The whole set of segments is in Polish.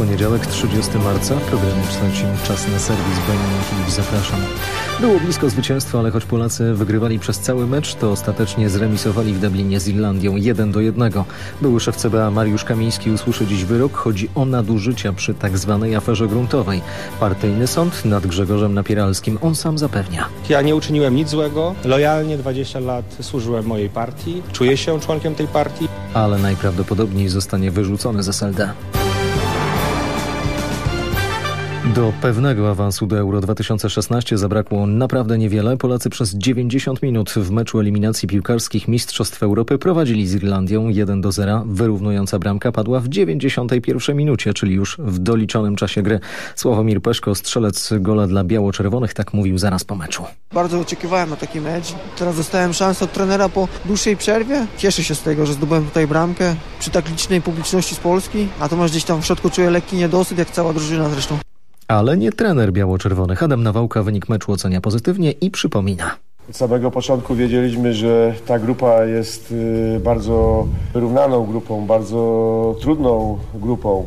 poniedziałek, 30 marca. W programie kształcimy czas na serwis. Benjamin Filip, zapraszam. Było blisko zwycięstwa, ale choć Polacy wygrywali przez cały mecz, to ostatecznie zremisowali w Dublinie z Irlandią 1 do 1. Były szef CBA Mariusz Kamiński usłyszy dziś wyrok. Chodzi o nadużycia przy tak zwanej aferze gruntowej. Partyjny sąd nad Grzegorzem Napieralskim. On sam zapewnia. Ja nie uczyniłem nic złego. Lojalnie 20 lat służyłem mojej partii. Czuję się członkiem tej partii. Ale najprawdopodobniej zostanie wyrzucony z SLD. Do pewnego awansu do Euro 2016 zabrakło naprawdę niewiele. Polacy przez 90 minut w meczu eliminacji piłkarskich Mistrzostw Europy prowadzili z Irlandią 1 do 0. Wyrównująca bramka padła w 91 minucie, czyli już w doliczonym czasie gry. Sławomir Peszko, strzelec gola dla biało-czerwonych, tak mówił zaraz po meczu. Bardzo oczekiwałem na taki mecz. Teraz dostałem szansę od trenera po dłuższej przerwie. Cieszę się z tego, że zdobyłem tutaj bramkę przy tak licznej publiczności z Polski. Natomiast gdzieś tam w środku czuję lekki niedosyt, jak cała drużyna zresztą. Ale nie trener biało-czerwonych. Adam Nawałka wynik meczu ocenia pozytywnie i przypomina. Od samego początku wiedzieliśmy, że ta grupa jest y, bardzo wyrównaną grupą, bardzo trudną grupą.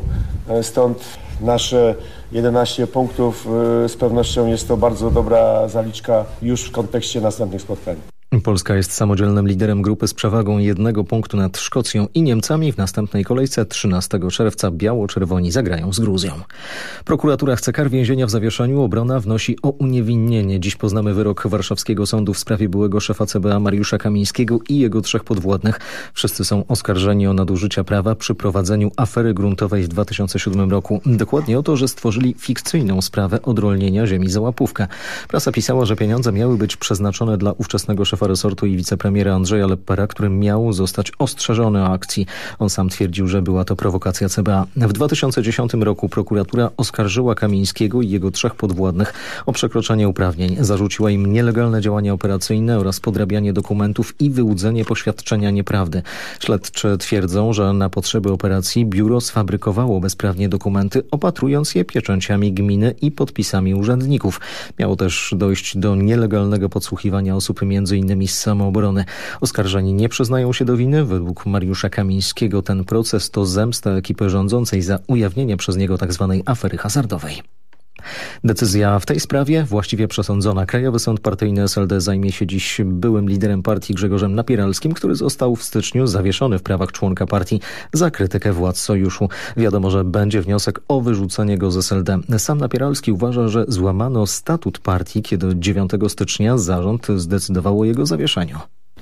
Stąd nasze 11 punktów y, z pewnością jest to bardzo dobra zaliczka już w kontekście następnych spotkań. Polska jest samodzielnym liderem grupy z przewagą jednego punktu nad Szkocją i Niemcami. W następnej kolejce 13 czerwca biało-czerwoni zagrają z Gruzją. Prokuratura chce kar więzienia w zawieszeniu. Obrona wnosi o uniewinnienie. Dziś poznamy wyrok warszawskiego sądu w sprawie byłego szefa CBA Mariusza Kamińskiego i jego trzech podwładnych. Wszyscy są oskarżeni o nadużycia prawa przy prowadzeniu afery gruntowej w 2007 roku. Dokładnie o to, że stworzyli fikcyjną sprawę odrolnienia ziemi za łapówkę. Prasa pisała, że pieniądze miały być przeznaczone dla ówczesnego szefa resortu i wicepremiera Andrzeja Leppera, który miał zostać ostrzeżony o akcji. On sam twierdził, że była to prowokacja CBA. W 2010 roku prokuratura oskarżyła Kamińskiego i jego trzech podwładnych o przekroczenie uprawnień. Zarzuciła im nielegalne działania operacyjne oraz podrabianie dokumentów i wyłudzenie poświadczenia nieprawdy. Śledczy twierdzą, że na potrzeby operacji biuro sfabrykowało bezprawnie dokumenty, opatrując je pieczęciami gminy i podpisami urzędników. Miało też dojść do nielegalnego podsłuchiwania osób między innymi z samoobrony. Oskarżeni nie przyznają się do winy. Według Mariusza Kamińskiego ten proces to zemsta ekipy rządzącej za ujawnienie przez niego tzw. Tak afery hazardowej. Decyzja w tej sprawie właściwie przesądzona. Krajowy Sąd Partyjny SLD zajmie się dziś byłym liderem partii Grzegorzem Napieralskim, który został w styczniu zawieszony w prawach członka partii za krytykę władz sojuszu. Wiadomo, że będzie wniosek o wyrzucenie go z SLD. Sam Napieralski uważa, że złamano statut partii, kiedy 9 stycznia zarząd zdecydował o jego zawieszeniu.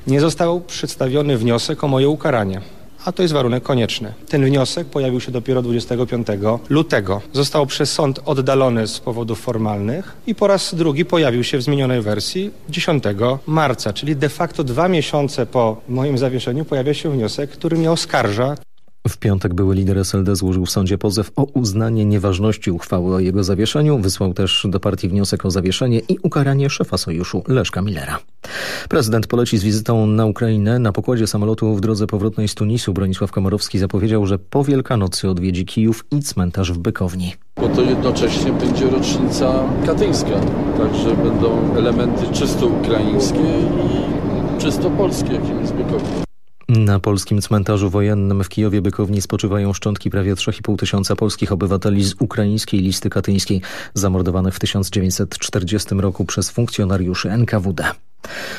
Nie został przedstawiony wniosek o moje ukaranie a to jest warunek konieczny. Ten wniosek pojawił się dopiero 25 lutego. Został przez sąd oddalony z powodów formalnych i po raz drugi pojawił się w zmienionej wersji 10 marca, czyli de facto dwa miesiące po moim zawieszeniu pojawia się wniosek, który mnie oskarża. W piątek były lider SLD złożył w sądzie pozew o uznanie nieważności uchwały o jego zawieszeniu. Wysłał też do partii wniosek o zawieszenie i ukaranie szefa sojuszu Leszka Millera. Prezydent poleci z wizytą na Ukrainę. Na pokładzie samolotu w drodze powrotnej z Tunisu Bronisław Komorowski zapowiedział, że po Wielkanocy odwiedzi Kijów i cmentarz w Bykowni. Bo to jednocześnie będzie rocznica katyńska, także będą elementy czysto ukraińskie i czysto polskie, jakim jest Bykownia. Na polskim cmentarzu wojennym w Kijowie Bykowni spoczywają szczątki prawie 3,5 tysiąca polskich obywateli z ukraińskiej listy katyńskiej, zamordowanych w 1940 roku przez funkcjonariuszy NKWD.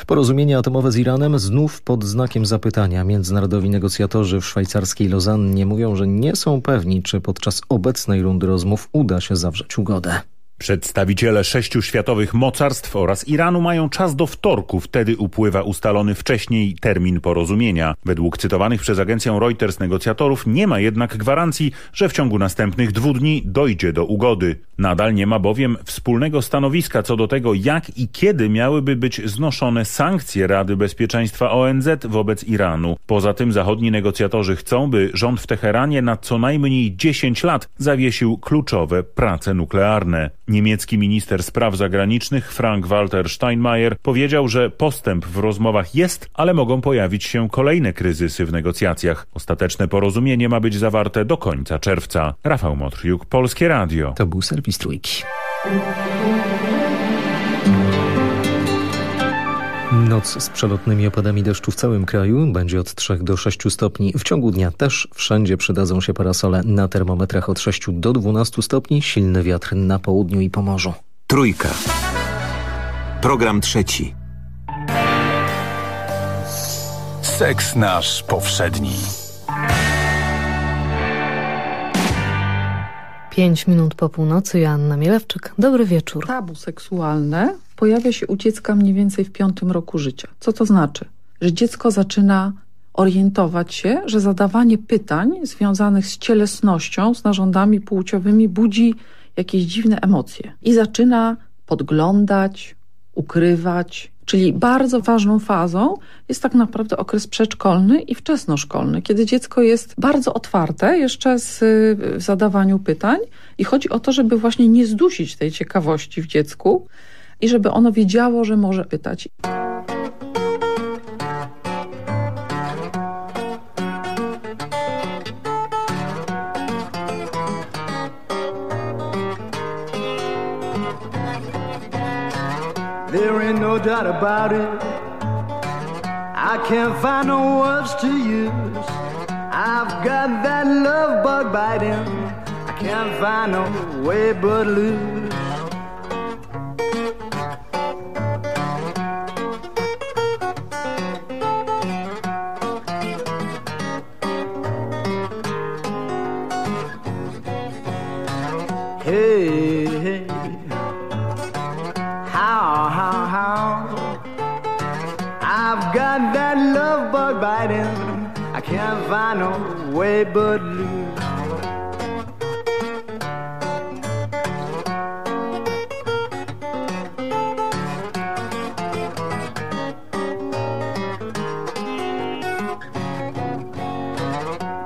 Porozumienie atomowe z Iranem znów pod znakiem zapytania. Międzynarodowi negocjatorzy w szwajcarskiej Lozannie mówią, że nie są pewni, czy podczas obecnej rundy rozmów uda się zawrzeć ugodę. Przedstawiciele sześciu światowych mocarstw oraz Iranu mają czas do wtorku, wtedy upływa ustalony wcześniej termin porozumienia. Według cytowanych przez agencję Reuters negocjatorów nie ma jednak gwarancji, że w ciągu następnych dwóch dni dojdzie do ugody. Nadal nie ma bowiem wspólnego stanowiska co do tego, jak i kiedy miałyby być znoszone sankcje Rady Bezpieczeństwa ONZ wobec Iranu. Poza tym zachodni negocjatorzy chcą, by rząd w Teheranie na co najmniej 10 lat zawiesił kluczowe prace nuklearne. Niemiecki minister spraw zagranicznych Frank-Walter Steinmeier powiedział, że postęp w rozmowach jest, ale mogą pojawić się kolejne kryzysy w negocjacjach. Ostateczne porozumienie ma być zawarte do końca czerwca. Rafał Motriuk, Polskie Radio. To był serwis Trójki. Noc z przelotnymi opadami deszczu w całym kraju będzie od 3 do 6 stopni. W ciągu dnia też wszędzie przydadzą się parasole na termometrach od 6 do 12 stopni, silny wiatr na południu i Pomorzu. Trójka. Program trzeci. Seks nasz powszedni. Pięć minut po północy, Joanna Mielewczyk. Dobry wieczór. Tabu seksualne pojawia się u dziecka mniej więcej w piątym roku życia. Co to znaczy? Że dziecko zaczyna orientować się, że zadawanie pytań związanych z cielesnością, z narządami płciowymi budzi jakieś dziwne emocje. I zaczyna podglądać, ukrywać. Czyli bardzo ważną fazą jest tak naprawdę okres przedszkolny i wczesnoszkolny, kiedy dziecko jest bardzo otwarte jeszcze z, w zadawaniu pytań i chodzi o to, żeby właśnie nie zdusić tej ciekawości w dziecku i żeby ono wiedziało, że może pytać. There ain't no doubt about it. I can't find no words to use. I've got that love bug biting. I can't find no way but lose. Biting. I can't find no way but lose.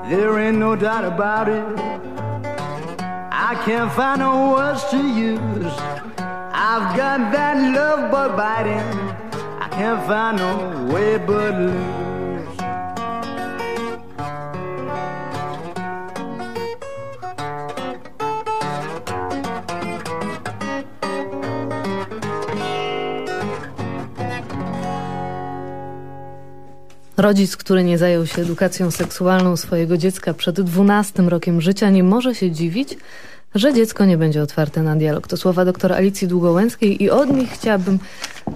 There ain't no doubt about it. I can't find no words to use. I've got that love bug biting. I can't find no way but lose. Rodzic, który nie zajął się edukacją seksualną swojego dziecka przed 12 rokiem życia, nie może się dziwić, że dziecko nie będzie otwarte na dialog. To słowa doktor Alicji Długołęckiej i od nich chciałabym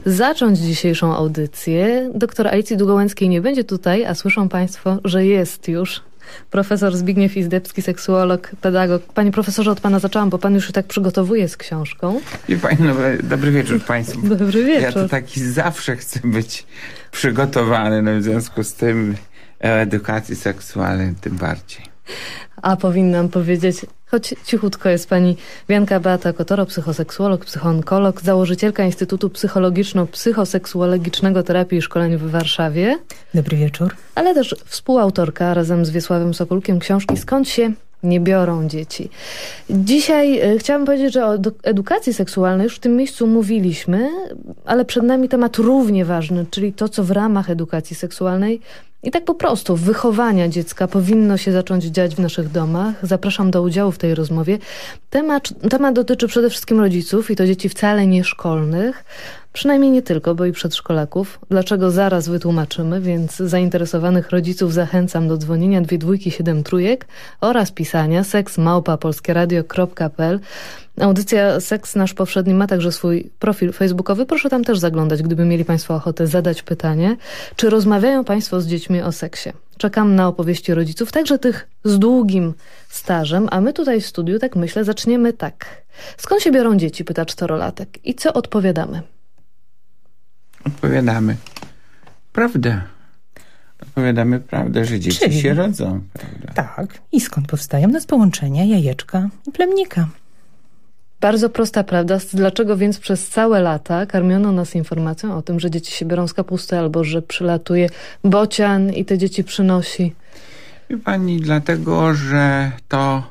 zacząć dzisiejszą audycję. Doktor Alicji Długołęckiej nie będzie tutaj, a słyszą Państwo, że jest już profesor Zbigniew Izdebski, seksuolog, pedagog. Panie profesorze, od Pana zaczęłam, bo Pan już się tak przygotowuje z książką. I pani, no, dobry wieczór Państwu. Dobry wieczór. Ja to taki zawsze chcę być przygotowany, no w związku z tym o edukacji seksualnej tym bardziej. A powinnam powiedzieć, choć cichutko jest pani Wianka Beata Kotoro, psychoseksuolog, psychoonkolog, założycielka Instytutu Psychologiczno-Psychoseksuologicznego Terapii i Szkoleń w Warszawie. Dobry wieczór. Ale też współautorka razem z Wiesławem Sokolkiem książki Skąd się nie biorą dzieci. Dzisiaj y, chciałam powiedzieć, że o edukacji seksualnej już w tym miejscu mówiliśmy, ale przed nami temat równie ważny, czyli to, co w ramach edukacji seksualnej i tak po prostu wychowania dziecka powinno się zacząć dziać w naszych domach. Zapraszam do udziału w tej rozmowie. Temat, temat dotyczy przede wszystkim rodziców i to dzieci wcale nie szkolnych. Przynajmniej nie tylko, bo i przedszkolaków. Dlaczego zaraz wytłumaczymy, więc zainteresowanych rodziców zachęcam do dzwonienia dwie dwójki siedem trójek oraz pisania seksmałpa.polskieradio.pl Audycja Seks Nasz Powszedni ma także swój profil facebookowy. Proszę tam też zaglądać, gdyby mieli Państwo ochotę zadać pytanie. Czy rozmawiają Państwo z dziećmi o seksie? Czekam na opowieści rodziców, także tych z długim stażem, a my tutaj w studiu, tak myślę, zaczniemy tak. Skąd się biorą dzieci, pyta czterolatek. I co odpowiadamy? Odpowiadamy prawdę. Opowiadamy prawdę, że dzieci Czyli? się rodzą. Prawda? Tak. I skąd powstają? No z połączenia jajeczka i plemnika. Bardzo prosta prawda. Dlaczego więc przez całe lata karmiono nas informacją o tym, że dzieci się biorą z kapusty albo że przylatuje bocian i te dzieci przynosi? Wie pani, dlatego, że to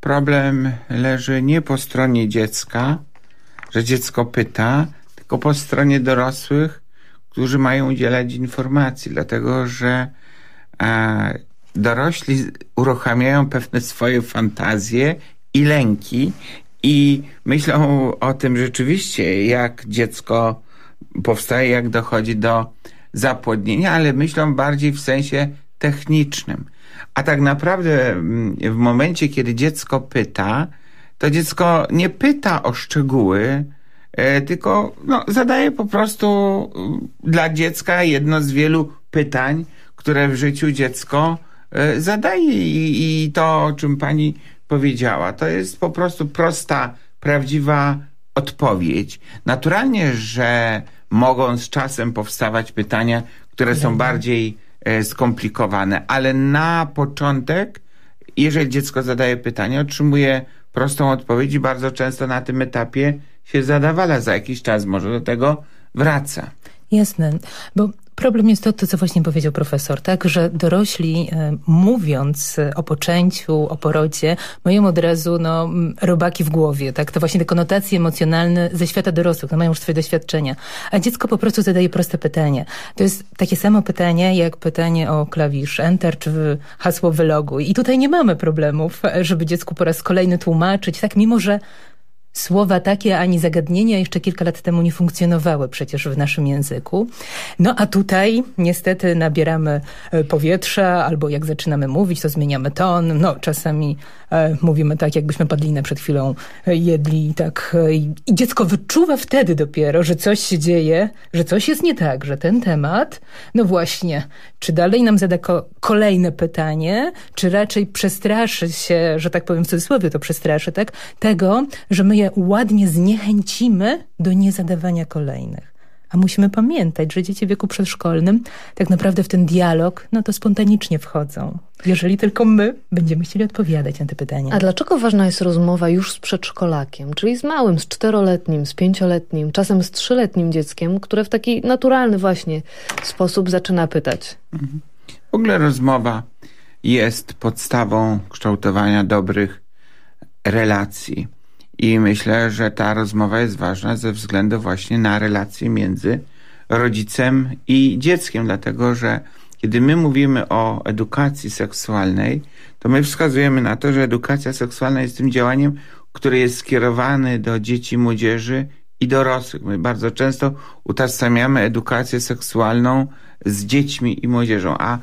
problem leży nie po stronie dziecka, że dziecko pyta, tylko po stronie dorosłych, którzy mają udzielać informacji, dlatego że e, dorośli uruchamiają pewne swoje fantazje i lęki i myślą o tym rzeczywiście, jak dziecko powstaje, jak dochodzi do zapłodnienia, ale myślą bardziej w sensie technicznym. A tak naprawdę mm, w momencie, kiedy dziecko pyta, to dziecko nie pyta o szczegóły, tylko no, zadaje po prostu mm, dla dziecka jedno z wielu pytań, które w życiu dziecko e, zadaje i, i to, o czym pani powiedziała, to jest po prostu prosta, prawdziwa odpowiedź. Naturalnie, że mogą z czasem powstawać pytania, które są bardziej e, skomplikowane, ale na początek, jeżeli dziecko zadaje pytanie, otrzymuje prostą odpowiedź i bardzo często na tym etapie się zadawala, za jakiś czas może do tego wraca. Jasne, bo Problem jest to, to, co właśnie powiedział profesor, tak, że dorośli e, mówiąc o poczęciu, o porodzie, mają od razu no, robaki w głowie, tak, to właśnie te konotacje emocjonalne ze świata dorosłych, no, mają już swoje doświadczenia, a dziecko po prostu zadaje proste pytanie. To jest takie samo pytanie, jak pytanie o klawisz Enter, czy hasło wyloguj. I tutaj nie mamy problemów, żeby dziecku po raz kolejny tłumaczyć, tak, mimo że Słowa takie ani zagadnienia jeszcze kilka lat temu nie funkcjonowały przecież w naszym języku. No a tutaj niestety nabieramy e, powietrza, albo jak zaczynamy mówić, to zmieniamy ton. No czasami e, mówimy tak, jakbyśmy padlinę przed chwilą e, jedli. Tak, e, I dziecko wyczuwa wtedy dopiero, że coś się dzieje, że coś jest nie tak, że ten temat, no właśnie, czy dalej nam zada ko kolejne pytanie, czy raczej przestraszy się, że tak powiem w cudzysłowie to przestraszy, tak, tego, że my je ładnie zniechęcimy do niezadawania kolejnych. A musimy pamiętać, że dzieci w wieku przedszkolnym tak naprawdę w ten dialog, no to spontanicznie wchodzą. Jeżeli tylko my będziemy chcieli odpowiadać na te pytania. A dlaczego ważna jest rozmowa już z przedszkolakiem, czyli z małym, z czteroletnim, z pięcioletnim, czasem z trzyletnim dzieckiem, które w taki naturalny właśnie sposób zaczyna pytać? Mhm. W ogóle rozmowa jest podstawą kształtowania dobrych relacji i myślę, że ta rozmowa jest ważna ze względu właśnie na relacje między rodzicem i dzieckiem, dlatego że kiedy my mówimy o edukacji seksualnej, to my wskazujemy na to, że edukacja seksualna jest tym działaniem, które jest skierowane do dzieci, młodzieży i dorosłych. My bardzo często utożsamiamy edukację seksualną z dziećmi i młodzieżą, a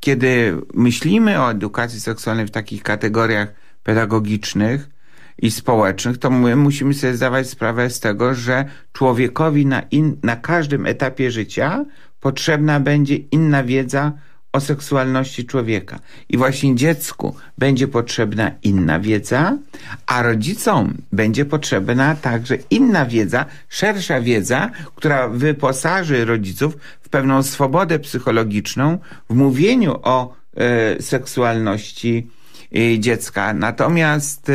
kiedy myślimy o edukacji seksualnej w takich kategoriach pedagogicznych, i społecznych, to my musimy sobie zdawać sprawę z tego, że człowiekowi na, in, na każdym etapie życia potrzebna będzie inna wiedza o seksualności człowieka. I właśnie dziecku będzie potrzebna inna wiedza, a rodzicom będzie potrzebna także inna wiedza, szersza wiedza, która wyposaży rodziców w pewną swobodę psychologiczną w mówieniu o e, seksualności dziecka. Natomiast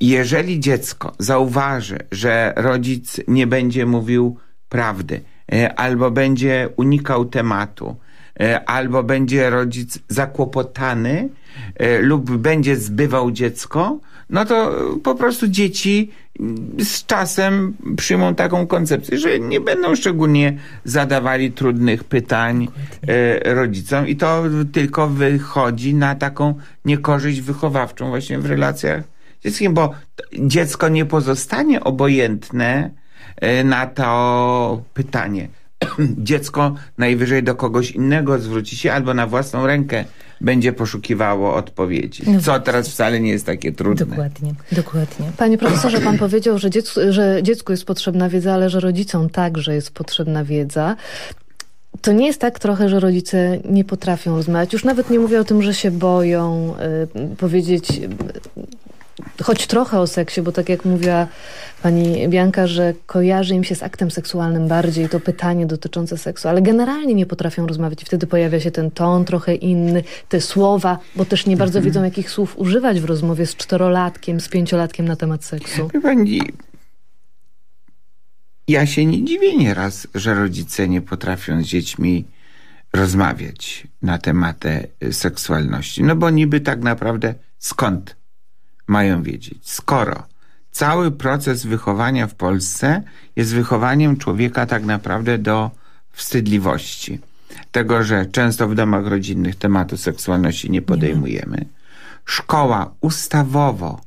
jeżeli dziecko zauważy, że rodzic nie będzie mówił prawdy, e, albo będzie unikał tematu, e, albo będzie rodzic zakłopotany lub będzie zbywał dziecko, no to po prostu dzieci z czasem przyjmą taką koncepcję, że nie będą szczególnie zadawali trudnych pytań e, rodzicom i to tylko wychodzi na taką niekorzyść wychowawczą właśnie w relacjach z dzieckiem, bo dziecko nie pozostanie obojętne e, na to pytanie. dziecko najwyżej do kogoś innego zwróci się albo na własną rękę będzie poszukiwało odpowiedzi. No co teraz wcale nie jest takie trudne. Dokładnie, dokładnie. Panie profesorze, pan powiedział, że dziecku, że dziecku jest potrzebna wiedza, ale że rodzicom także jest potrzebna wiedza. To nie jest tak trochę, że rodzice nie potrafią rozmawiać. Już nawet nie mówię o tym, że się boją y, powiedzieć choć trochę o seksie, bo tak jak mówiła pani Bianka, że kojarzy im się z aktem seksualnym bardziej to pytanie dotyczące seksu, ale generalnie nie potrafią rozmawiać i wtedy pojawia się ten ton trochę inny, te słowa, bo też nie bardzo wiedzą, jakich słów używać w rozmowie z czterolatkiem, z pięciolatkiem na temat seksu. Pani, ja się nie dziwię nieraz, że rodzice nie potrafią z dziećmi rozmawiać na tematy seksualności. No bo niby tak naprawdę skąd mają wiedzieć? Skoro cały proces wychowania w Polsce jest wychowaniem człowieka tak naprawdę do wstydliwości. Tego, że często w domach rodzinnych tematu seksualności nie podejmujemy. Szkoła ustawowo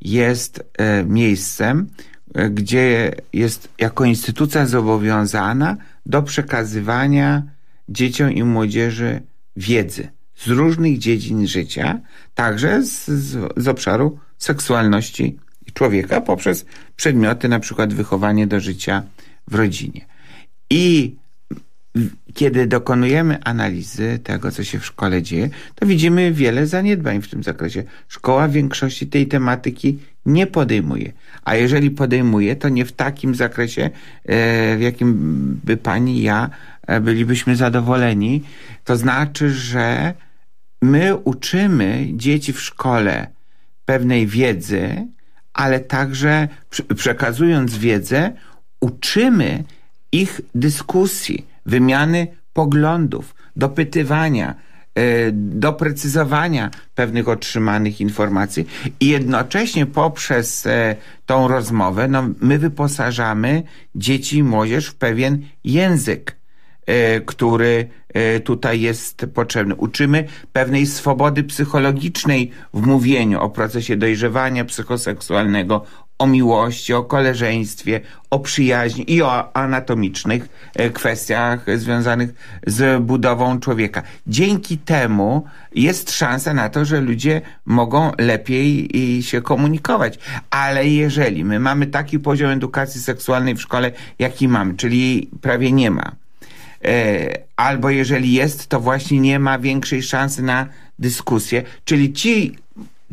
jest e, miejscem, e, gdzie jest jako instytucja zobowiązana do przekazywania dzieciom i młodzieży wiedzy z różnych dziedzin życia, także z, z, z obszaru seksualności człowieka poprzez przedmioty, na przykład wychowanie do życia w rodzinie. I kiedy dokonujemy analizy tego, co się w szkole dzieje, to widzimy wiele zaniedbań w tym zakresie. Szkoła w większości tej tematyki nie podejmuje. A jeżeli podejmuje, to nie w takim zakresie, e, w jakim by pani i ja e, bylibyśmy zadowoleni. To znaczy, że my uczymy dzieci w szkole pewnej wiedzy, ale także przekazując wiedzę, uczymy ich dyskusji, wymiany poglądów, dopytywania, e, doprecyzowania pewnych otrzymanych informacji i jednocześnie poprzez e, tą rozmowę no, my wyposażamy dzieci i młodzież w pewien język, który tutaj jest potrzebny. Uczymy pewnej swobody psychologicznej w mówieniu o procesie dojrzewania psychoseksualnego, o miłości, o koleżeństwie, o przyjaźni i o anatomicznych e, kwestiach związanych z budową człowieka. Dzięki temu jest szansa na to, że ludzie mogą lepiej się komunikować. Ale jeżeli my mamy taki poziom edukacji seksualnej w szkole, jaki mamy, czyli prawie nie ma, e, albo jeżeli jest, to właśnie nie ma większej szansy na dyskusję, czyli ci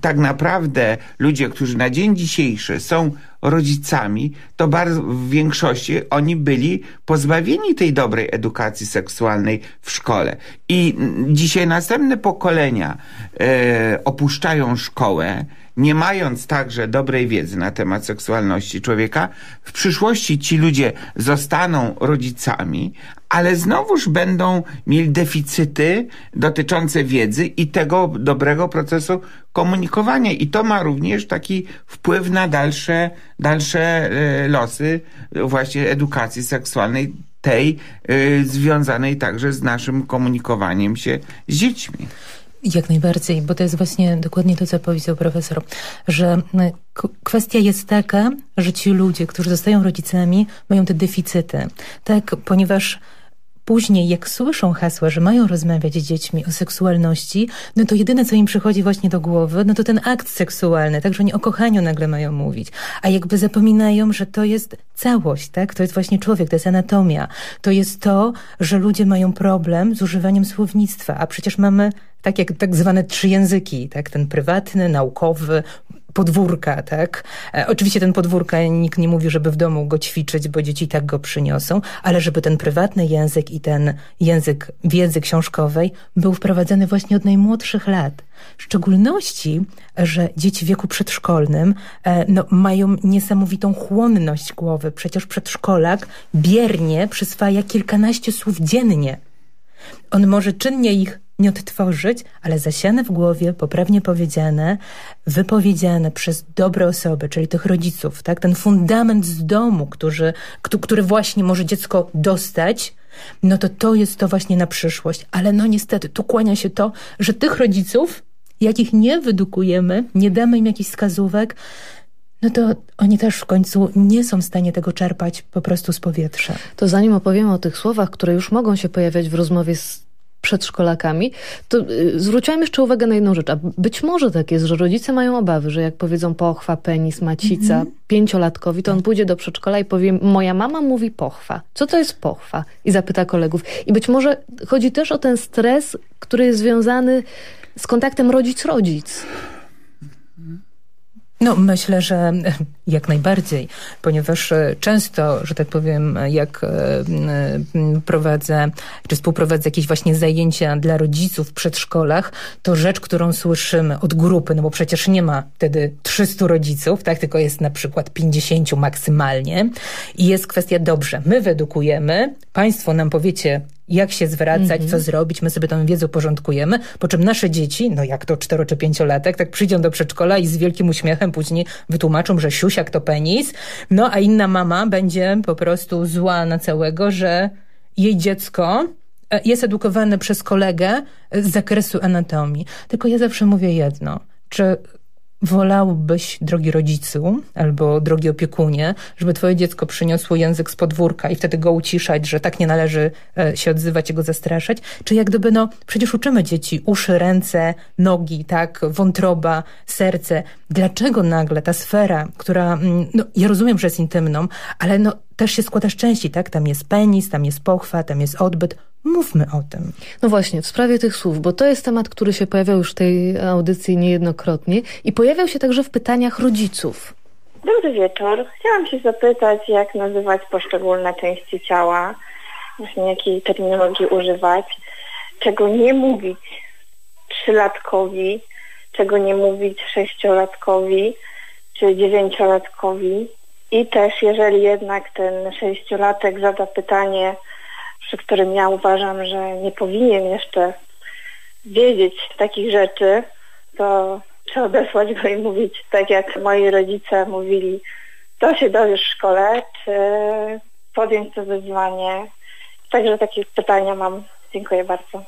tak naprawdę ludzie, którzy na dzień dzisiejszy są rodzicami, to bardzo w większości oni byli pozbawieni tej dobrej edukacji seksualnej w szkole. I dzisiaj następne pokolenia e, opuszczają szkołę, nie mając także dobrej wiedzy na temat seksualności człowieka, w przyszłości ci ludzie zostaną rodzicami, ale znowuż będą mieli deficyty dotyczące wiedzy i tego dobrego procesu komunikowania. I to ma również taki wpływ na dalsze, dalsze e, losy właśnie edukacji seksualnej, tej e, związanej także z naszym komunikowaniem się z dziećmi. Jak najbardziej, bo to jest właśnie dokładnie to, co powiedział profesor, że kwestia jest taka, że ci ludzie, którzy zostają rodzicami, mają te deficyty. Tak, ponieważ później, jak słyszą hasła, że mają rozmawiać z dziećmi o seksualności, no to jedyne, co im przychodzi właśnie do głowy, no to ten akt seksualny, tak, że oni o kochaniu nagle mają mówić. A jakby zapominają, że to jest całość, tak? To jest właśnie człowiek, to jest anatomia. To jest to, że ludzie mają problem z używaniem słownictwa, a przecież mamy tak jak tak zwane trzy języki, tak? Ten prywatny, naukowy, podwórka, tak? E, oczywiście ten podwórka nikt nie mówi, żeby w domu go ćwiczyć, bo dzieci tak go przyniosą, ale żeby ten prywatny język i ten język wiedzy książkowej był wprowadzany właśnie od najmłodszych lat. W szczególności, że dzieci w wieku przedszkolnym e, no, mają niesamowitą chłonność głowy. Przecież przedszkolak biernie przyswaja kilkanaście słów dziennie. On może czynnie ich nie odtworzyć, ale zasiane w głowie, poprawnie powiedziane, wypowiedziane przez dobre osoby, czyli tych rodziców, tak? Ten fundament z domu, który, który właśnie może dziecko dostać, no to to jest to właśnie na przyszłość. Ale no niestety, tu kłania się to, że tych rodziców, jakich nie wydukujemy, nie damy im jakichś wskazówek, no to oni też w końcu nie są w stanie tego czerpać po prostu z powietrza. To zanim opowiemy o tych słowach, które już mogą się pojawiać w rozmowie z przedszkolakami, to y, zwróciłam jeszcze uwagę na jedną rzecz. A być może tak jest, że rodzice mają obawy, że jak powiedzą pochwa, penis, macica mm -hmm. pięciolatkowi, to on pójdzie do przedszkola i powie, moja mama mówi pochwa. Co to jest pochwa? I zapyta kolegów. I być może chodzi też o ten stres, który jest związany z kontaktem rodzic-rodzic. No, myślę, że jak najbardziej, ponieważ e, często, że tak powiem, jak e, prowadzę, czy współprowadzę jakieś właśnie zajęcia dla rodziców w przedszkolach, to rzecz, którą słyszymy od grupy, no bo przecież nie ma wtedy 300 rodziców, tak, tylko jest na przykład 50 maksymalnie i jest kwestia, dobrze, my wyedukujemy, państwo nam powiecie, jak się zwracać, mm -hmm. co zrobić, my sobie tą wiedzę porządkujemy, po czym nasze dzieci, no jak to cztero czy pięciolatek, tak przyjdą do przedszkola i z wielkim uśmiechem później wytłumaczą, że siusiak to penis, no a inna mama będzie po prostu zła na całego, że jej dziecko e, jest edukowane przez kolegę z zakresu anatomii. Tylko ja zawsze mówię jedno, czy wolałbyś, drogi rodzicu albo drogi opiekunie, żeby twoje dziecko przyniosło język z podwórka i wtedy go uciszać, że tak nie należy e, się odzywać i go zastraszać? Czy jak gdyby, no, przecież uczymy dzieci uszy, ręce, nogi, tak, wątroba, serce. Dlaczego nagle ta sfera, która, mm, no, ja rozumiem, że jest intymną, ale no, też się składa z części, tak? Tam jest penis, tam jest pochwa, tam jest odbyt. Mówmy o tym. No właśnie, w sprawie tych słów, bo to jest temat, który się pojawiał już w tej audycji niejednokrotnie i pojawiał się także w pytaniach rodziców. Dobry wieczór. Chciałam się zapytać, jak nazywać poszczególne części ciała, właśnie jakiej terminologii używać, czego nie mówić trzylatkowi, czego nie mówić sześciolatkowi czy dziewięciolatkowi. I też, jeżeli jednak ten sześciolatek zada pytanie, przy którym ja uważam, że nie powinien jeszcze wiedzieć takich rzeczy, to trzeba odesłać go i mówić tak jak moi rodzice mówili, to się dowiesz w szkole, czy podjąć to wyzwanie. Także takie pytania mam. Dziękuję bardzo.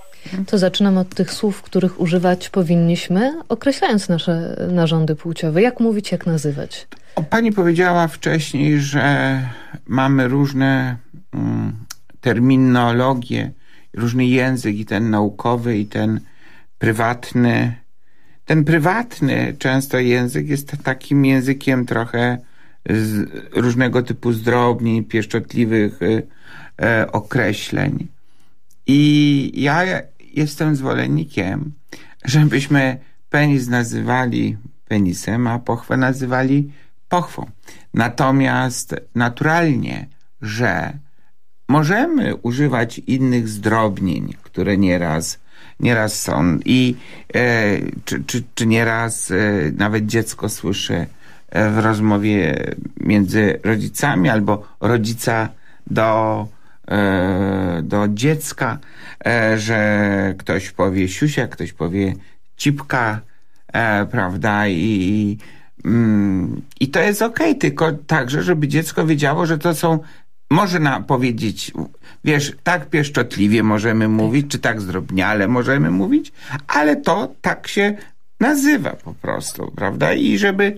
To zaczynam od tych słów, których używać powinniśmy, określając nasze narządy płciowe. Jak mówić, jak nazywać? Pani powiedziała wcześniej, że mamy różne mm, terminologie, różny język i ten naukowy i ten prywatny. Ten prywatny często język jest takim językiem trochę różnego typu zdrobnień, pieszczotliwych y, e, określeń. I ja jestem zwolennikiem, żebyśmy penis nazywali penisem, a pochwę nazywali pochwą. Natomiast naturalnie, że możemy używać innych zdrobnień, które nieraz, nieraz są. I e, czy, czy, czy nieraz e, nawet dziecko słyszy e, w rozmowie między rodzicami albo rodzica do, e, do dziecka, e, że ktoś powie siusia, ktoś powie cipka, e, prawda, i, i mm, i to jest okay, tylko także, żeby dziecko wiedziało, że to są można powiedzieć, wiesz, tak pieszczotliwie możemy mówić, czy tak zdrobniale możemy mówić, ale to tak się nazywa po prostu, prawda? I żeby,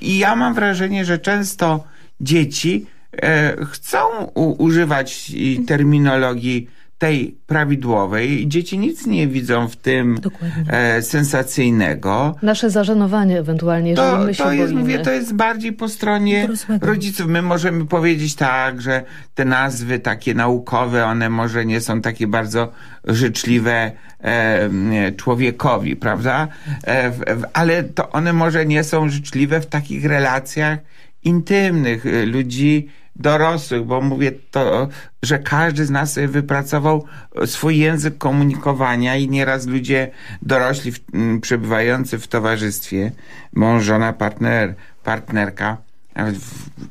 i ja mam wrażenie, że często dzieci e, chcą używać terminologii tej prawidłowej. Dzieci nic nie widzą w tym e, sensacyjnego. Nasze zażenowanie ewentualnie, to, my się to jest, boimy. Mówię, to jest bardziej po stronie rodziców. My możemy powiedzieć tak, że te nazwy takie naukowe, one może nie są takie bardzo życzliwe e, człowiekowi, prawda? E, w, w, ale to one może nie są życzliwe w takich relacjach intymnych e, ludzi dorosłych, bo mówię to, że każdy z nas wypracował swój język komunikowania i nieraz ludzie dorośli w, przebywający w towarzystwie, mąż, żona, partner, partnerka, nawet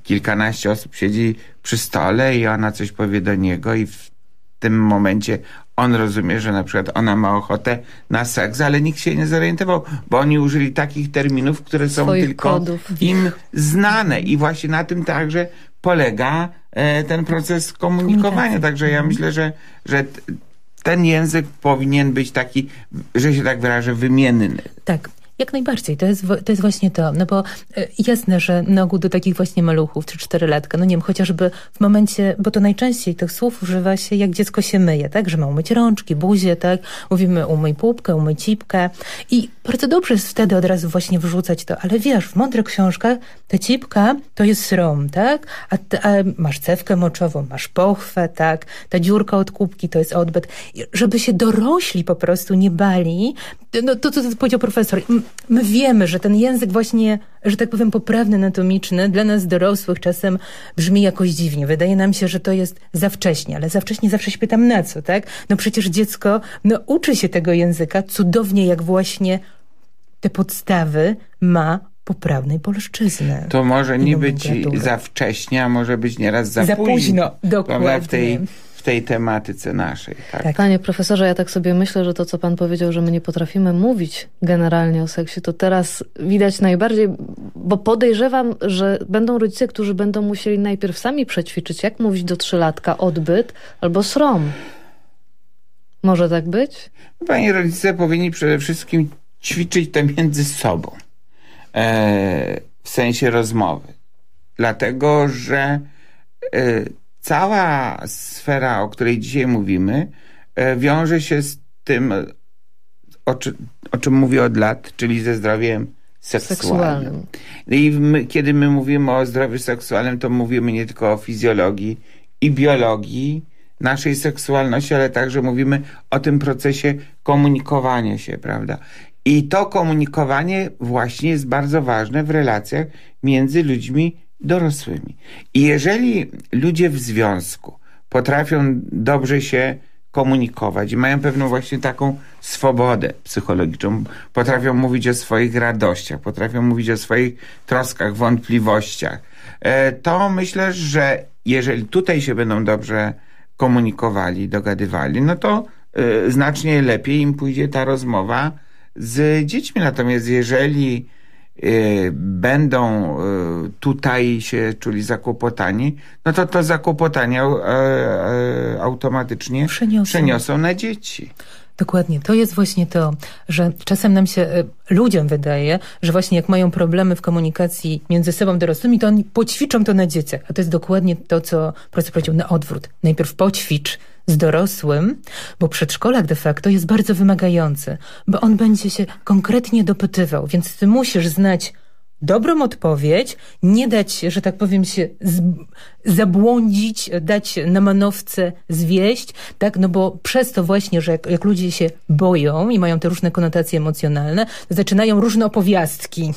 kilkanaście osób siedzi przy stole i ona coś powie do niego i w tym momencie on rozumie, że na przykład ona ma ochotę na seks, ale nikt się nie zorientował, bo oni użyli takich terminów, które są Swoich tylko kodów. im znane i właśnie na tym także polega e, ten proces komunikowania. Także ja myślę, że, że ten język powinien być taki, że się tak wyrażę, wymienny. Tak. Jak najbardziej, to jest, to jest właśnie to, no bo e, jasne, że na ogół do takich właśnie maluchów, czy czterolatka, no nie wiem, chociażby w momencie, bo to najczęściej tych słów używa się, jak dziecko się myje, tak, że ma umyć rączki, buzię, tak, mówimy umyj pupkę, umyj cipkę. I bardzo dobrze jest wtedy od razu właśnie wrzucać to, ale wiesz, w mądrych książkach ta cipka to jest srom, tak, a, a masz cewkę moczową, masz pochwę, tak, ta dziurka od kubki to jest odbyt, żeby się dorośli po prostu nie bali, no to, co powiedział profesor, my wiemy, że ten język właśnie, że tak powiem, poprawny, anatomiczny dla nas dorosłych czasem brzmi jakoś dziwnie. Wydaje nam się, że to jest za wcześnie, ale za wcześnie zawsze się pytam na co, tak? No przecież dziecko no, uczy się tego języka cudownie, jak właśnie te podstawy ma poprawnej polszczyzny. To może nie być za wcześnie, a może być nieraz za, za późno. późno. Dokładnie. W tej tej tematyce naszej. Tak? tak. Panie profesorze, ja tak sobie myślę, że to, co pan powiedział, że my nie potrafimy mówić generalnie o seksie, to teraz widać najbardziej, bo podejrzewam, że będą rodzice, którzy będą musieli najpierw sami przećwiczyć, jak mówić do trzylatka odbyt albo srom. Może tak być? Panie rodzice powinni przede wszystkim ćwiczyć to między sobą. e, w sensie rozmowy. Dlatego, że e, cała sfera, o której dzisiaj mówimy, e, wiąże się z tym, o, czy, o czym mówię od lat, czyli ze zdrowiem seksualnym. Seksualnym. I my, kiedy my mówimy o zdrowiu seksualnym, to mówimy nie tylko o fizjologii i biologii naszej seksualności, ale także mówimy o tym procesie komunikowania się, prawda? I to komunikowanie właśnie jest bardzo ważne w relacjach między ludźmi dorosłymi. I jeżeli ludzie w związku potrafią dobrze się komunikować i mają pewną właśnie taką swobodę psychologiczną, potrafią mówić o swoich radościach, potrafią mówić o swoich troskach, wątpliwościach, e, to myślę, że jeżeli tutaj się będą dobrze komunikowali, dogadywali, no to y, znacznie lepiej im pójdzie ta rozmowa z dziećmi. Natomiast jeżeli będą y, tutaj się czuli zakłopotani, no to to zakłopotanie automatycznie przeniosą. przeniosą na dzieci. Dokładnie. To jest właśnie to, że czasem nam się, ludziom wydaje, że właśnie jak mają problemy w komunikacji między sobą dorosłymi, to oni poćwiczą to na dzieciach. A to jest dokładnie to, co profesor powiedział, na odwrót. Najpierw poćwicz z dorosłym, bo przedszkolak de facto jest bardzo wymagający, bo on będzie się konkretnie dopytywał, więc ty musisz znać dobrą odpowiedź, nie dać, że tak powiem, się zabłądzić, dać na manowce zwieść, tak, no bo przez to właśnie, że jak, jak ludzie się boją i mają te różne konotacje emocjonalne, zaczynają różne opowiastki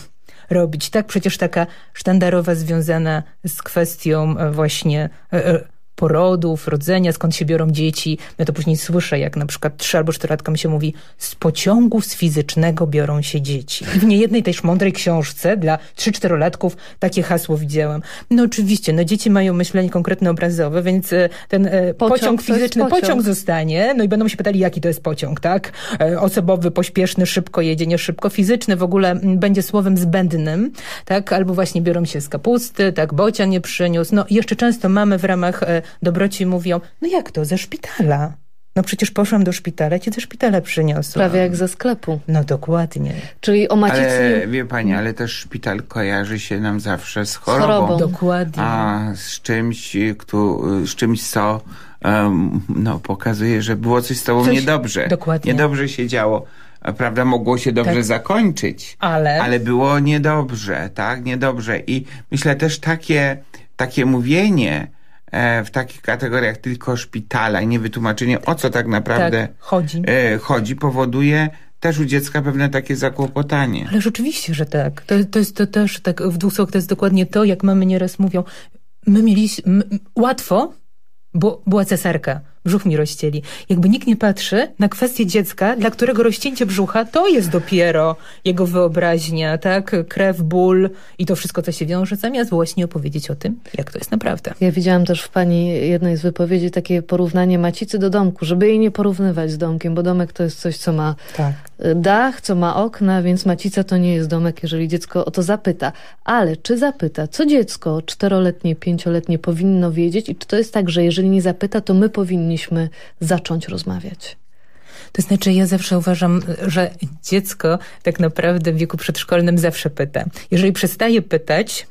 robić, tak? Przecież taka sztandarowa związana z kwestią e, właśnie e, e, porodów, rodzenia, skąd się biorą dzieci. Ja to później słyszę, jak na przykład trzy albo czterolatkom się mówi z pociągu z fizycznego biorą się dzieci. I w niejednej też mądrej książce dla trzy czterolatków takie hasło widziałam. No oczywiście, no dzieci mają myślenie konkretne, obrazowe, więc e, ten e, pociąg, Pociąg fizyczny, pociąg. pociąg zostanie, no i będą się pytali, jaki to jest pociąg, tak? E, Osobowy, pośpieszny, szybko jedzie, nie szybko, fizyczny w ogóle będzie słowem zbędnym, tak? Albo właśnie biorą się z kapusty, tak? Bocia nie przyniósł. No i jeszcze często mamy w ramach dobroci mówią, no jak to, ze szpitala? No przecież poszłam do szpitala, ci ze szpitala przyniosłam. Prawie jak ze sklepu. No dokładnie. Czyli o macicy... Ale wie pani, ale też szpital kojarzy się nam zawsze z chorobą. chorobą. Dokładnie. A z czymś, kto, z czymś co em, no, pokazuje, że było coś z tobą Coś- niedobrze. dokładnie. Niedobrze się działo. Prawda, mogło się dobrze Tak. zakończyć. Ale... Ale było niedobrze, tak? Niedobrze. I myślę też takie, takie mówienie w takich kategoriach tylko szpitala i niewytłumaczenie, o co tak naprawdę Tak, chodzi. e, chodzi, powoduje też u dziecka pewne takie zakłopotanie. Ale rzeczywiście, że tak. To, to jest to też, tak w dwóch słowach, to jest dokładnie to, jak mamy nieraz mówią, my mieliśmy, łatwo, bo była cesarka, brzuch mi rozcięli. Jakby nikt nie patrzy na kwestię dziecka, dla którego rozcięcie brzucha to jest dopiero jego wyobraźnia, tak? Krew, ból i to wszystko, co się wiąże, zamiast właśnie opowiedzieć o tym, jak to jest naprawdę. Ja widziałam też w pani jednej z wypowiedzi takie porównanie macicy do domku, żeby jej nie porównywać z domkiem, bo domek to jest coś, co ma Tak. y, dach, co ma okna, więc macica to nie jest domek, jeżeli dziecko o to zapyta. Ale czy zapyta, co dziecko czteroletnie, pięcioletnie powinno wiedzieć i czy to jest tak, że jeżeli nie zapyta, to my powinniśmy zacząć rozmawiać? To znaczy, ja zawsze uważam, że dziecko tak naprawdę w wieku przedszkolnym zawsze pyta. Jeżeli przestaje pytać,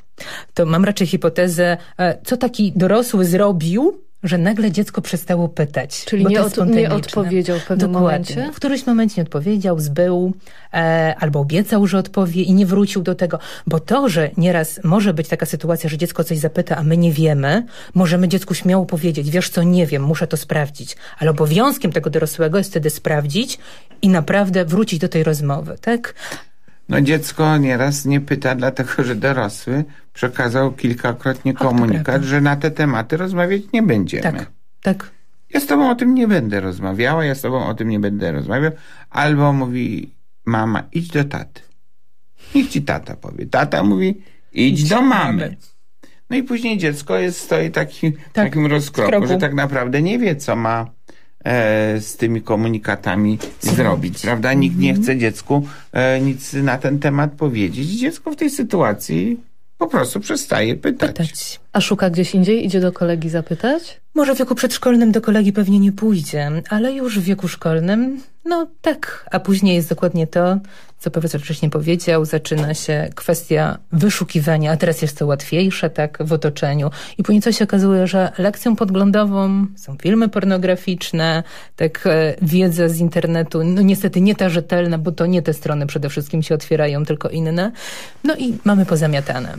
to mam raczej hipotezę, e, co taki dorosły zrobił, że nagle dziecko przestało pytać. Czyli nie od- nie odpowiedział w pewnym Dokładnie. momencie? W którymś momencie nie odpowiedział, zbył, e, albo obiecał, że odpowie i nie wrócił do tego. Bo to, że nieraz może być taka sytuacja, że dziecko coś zapyta, a my nie wiemy, możemy dziecku śmiało powiedzieć, wiesz co, nie wiem, muszę to sprawdzić. Ale obowiązkiem tego dorosłego jest wtedy sprawdzić i naprawdę wrócić do tej rozmowy, tak? No dziecko nieraz nie pyta, dlatego że dorosły przekazał kilkakrotnie komunikat, że na te tematy rozmawiać nie będziemy. Tak, tak. Ja z tobą o tym nie będę rozmawiała, ja z tobą o tym nie będę rozmawiał. Albo mówi mama, idź do taty. Niech ci tata powie. Tata mówi, idź, do mamy. No i później dziecko jest, stoi taki, w takim rozkroku, kroku. że tak naprawdę nie wie, co ma e, z tymi komunikatami zrobić, prawda? Nikt nie chce dziecku e, nic na ten temat powiedzieć. Dziecko w tej sytuacji po prostu przestaje pytać. A szuka gdzieś indziej? Idzie do kolegi zapytać? Może w wieku przedszkolnym do kolegi pewnie nie pójdzie, ale już w wieku szkolnym, no tak. A później jest dokładnie to, co profesor wcześniej powiedział. Zaczyna się kwestia wyszukiwania, a teraz jest to łatwiejsze, tak, w otoczeniu. I po nieco się okazuje, że lekcją podglądową są filmy pornograficzne, tak, e, wiedza z internetu, no niestety nie ta rzetelna, bo to nie te strony przede wszystkim się otwierają, tylko inne. No i mamy pozamiatane.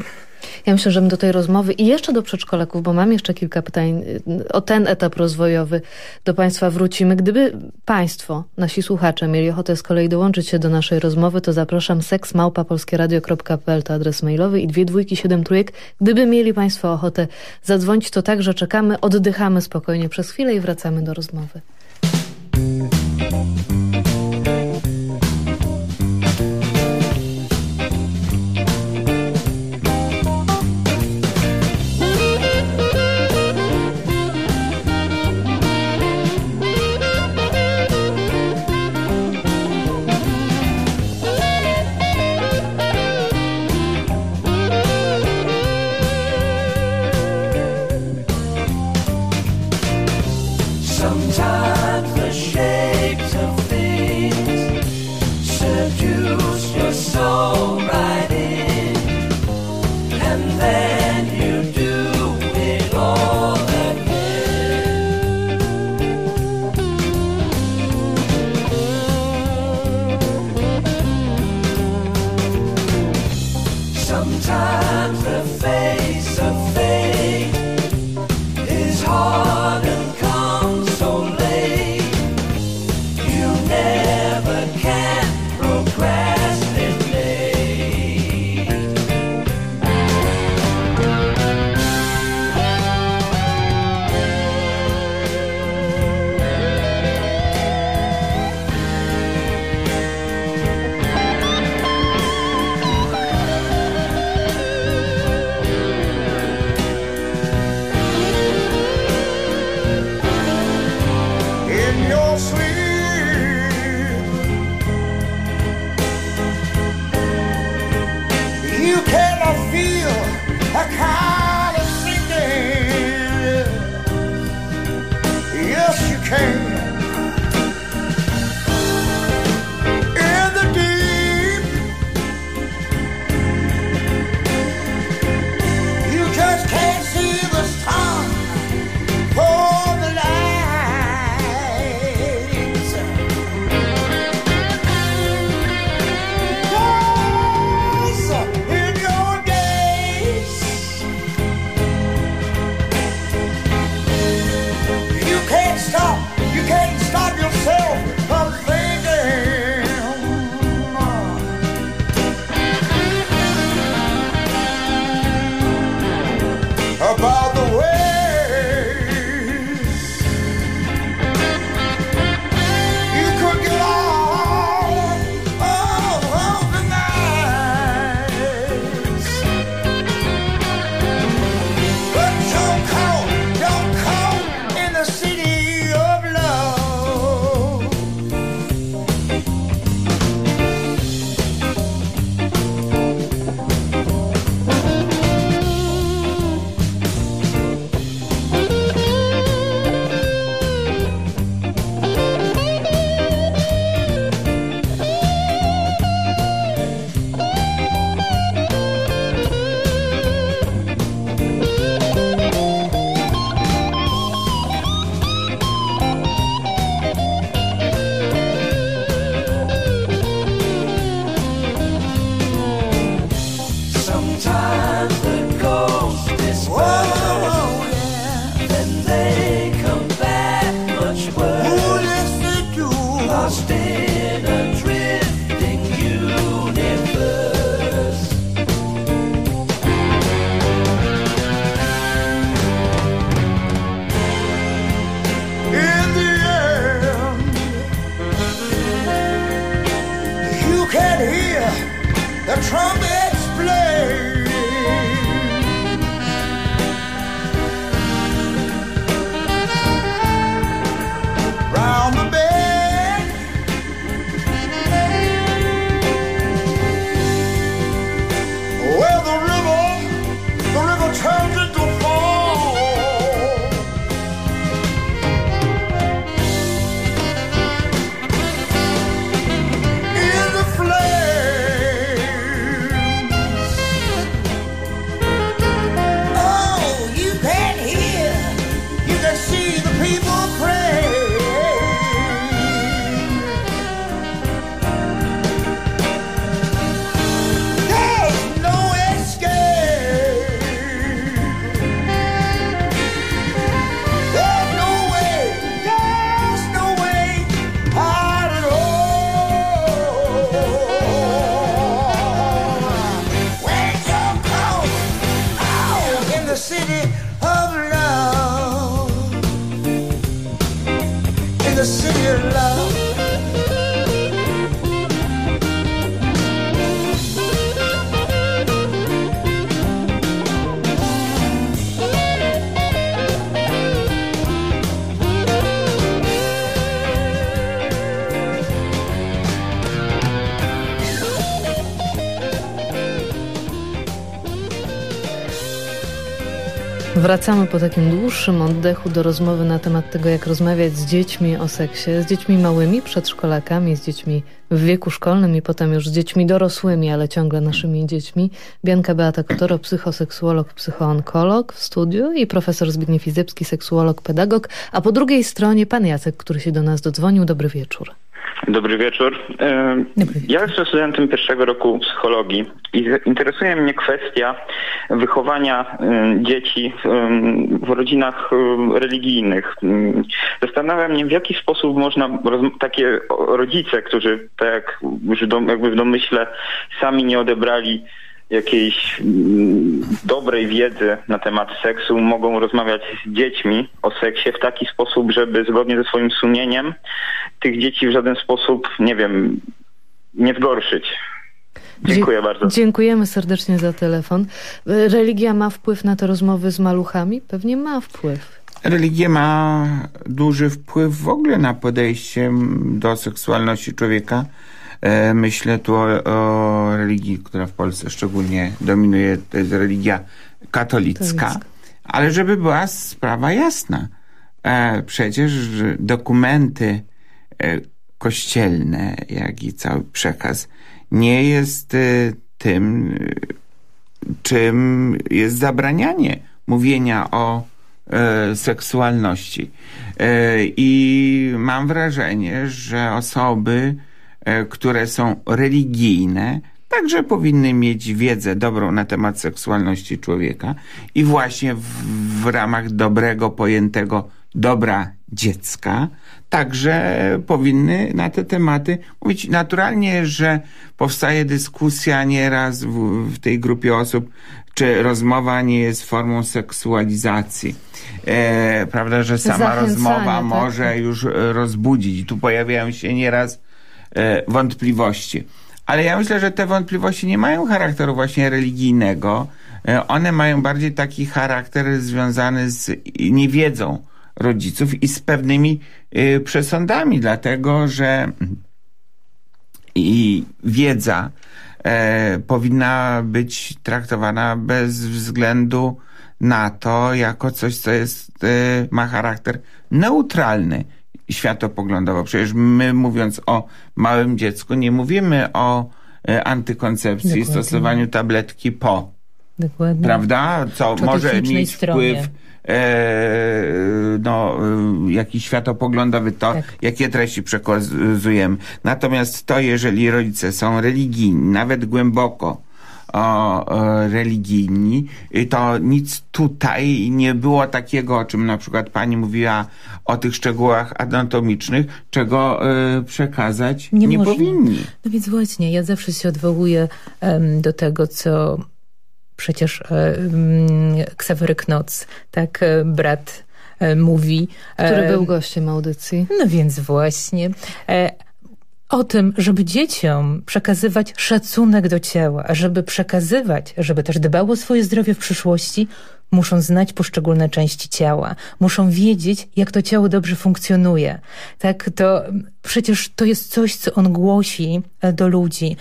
Ja myślę, że my do tej rozmowy i jeszcze do przedszkolaków, bo mam jeszcze kilka pytań y, o ten etap rozwojowy do Państwa wrócimy. Gdyby Państwo, nasi słuchacze, mieli ochotę z kolei dołączyć się do naszej rozmowy, to zapraszam seksmałpapolskieradio.pl to adres mailowy i dwie dwójki, siedem trójek. Gdyby mieli Państwo ochotę zadzwonić, to także czekamy, oddychamy spokojnie przez chwilę i wracamy do rozmowy. in your sleep. Wracamy po takim dłuższym oddechu do rozmowy na temat tego, jak rozmawiać z dziećmi o seksie, z dziećmi małymi, przedszkolakami, z dziećmi w wieku szkolnym i potem już z dziećmi dorosłymi, ale ciągle naszymi dziećmi. Bianka Beata Kotoro, psychoseksuolog, psychoonkolog w studiu i profesor Zbigniew Izebski, seksuolog, pedagog, a po drugiej stronie pan Jacek, który się do nas dodzwonił. Dobry wieczór. Dobry wieczór. Ja jestem studentem pierwszego roku psychologii i interesuje mnie kwestia wychowania dzieci w rodzinach religijnych. Zastanawiam mnie, w jaki sposób można takie rodzice, którzy tak jakby w domyśle sami nie odebrali jakiejś mm, dobrej wiedzy na temat seksu mogą rozmawiać z dziećmi o seksie w taki sposób, żeby zgodnie ze swoim sumieniem tych dzieci w żaden sposób, nie wiem, nie zgorszyć. Dziękuję bardzo. Dziękujemy serdecznie za telefon. Religia ma wpływ na te rozmowy z maluchami? Pewnie ma wpływ. Religia ma duży wpływ w ogóle na podejście do seksualności człowieka. E, myślę tu o, o, religii, która w Polsce szczególnie dominuje, to jest religia katolicka. Ale żeby była sprawa jasna. E, przecież dokumenty e, kościelne, jak i cały przekaz nie jest tym, czym jest zabranianie mówienia o seksualności. I mam wrażenie, że osoby które są religijne, także powinny mieć wiedzę dobrą na temat seksualności człowieka i właśnie w, w ramach dobrego pojętego dobra dziecka, także powinny na te tematy mówić. Naturalnie, że powstaje dyskusja nieraz w, w tej grupie osób, czy rozmowa nie jest formą seksualizacji. E, prawda, że sama rozmowa tak? może już rozbudzić. Tu pojawiają się nieraz E, wątpliwości. Ale ja myślę, że te wątpliwości nie mają charakteru właśnie religijnego. E, one mają bardziej taki charakter związany z niewiedzą rodziców i z pewnymi e, przesądami, dlatego że i wiedza e, powinna być traktowana bez względu na to jako coś, co jest, e, ma charakter neutralny światopoglądowo. Przecież my mówiąc o małym dziecku nie mówimy o e, antykoncepcji, Dokładnie. stosowaniu tabletki po. Dokładnie. Prawda? Co może mieć stronie. wpływ e, no, e, jakiś światopoglądowy, to tak. jakie treści przekazujemy. Natomiast to, jeżeli rodzice są religijni, nawet głęboko o, o, religijni, to nic tutaj nie było takiego, o czym na przykład pani mówiła o tych szczegółach anatomicznych, czego y, przekazać nie, nie powinni. No więc właśnie, ja zawsze się odwołuję um, do tego, co przecież um, Ksawery Knoc, tak, e, brat e, mówi. Który był gościem audycji. No więc właśnie o tym, żeby dzieciom przekazywać szacunek do ciała, a żeby przekazywać, żeby też dbało o swoje zdrowie w przyszłości, muszą znać poszczególne części ciała, muszą wiedzieć, jak to ciało dobrze funkcjonuje. Tak, to przecież to jest coś, co on głosi e, do ludzi.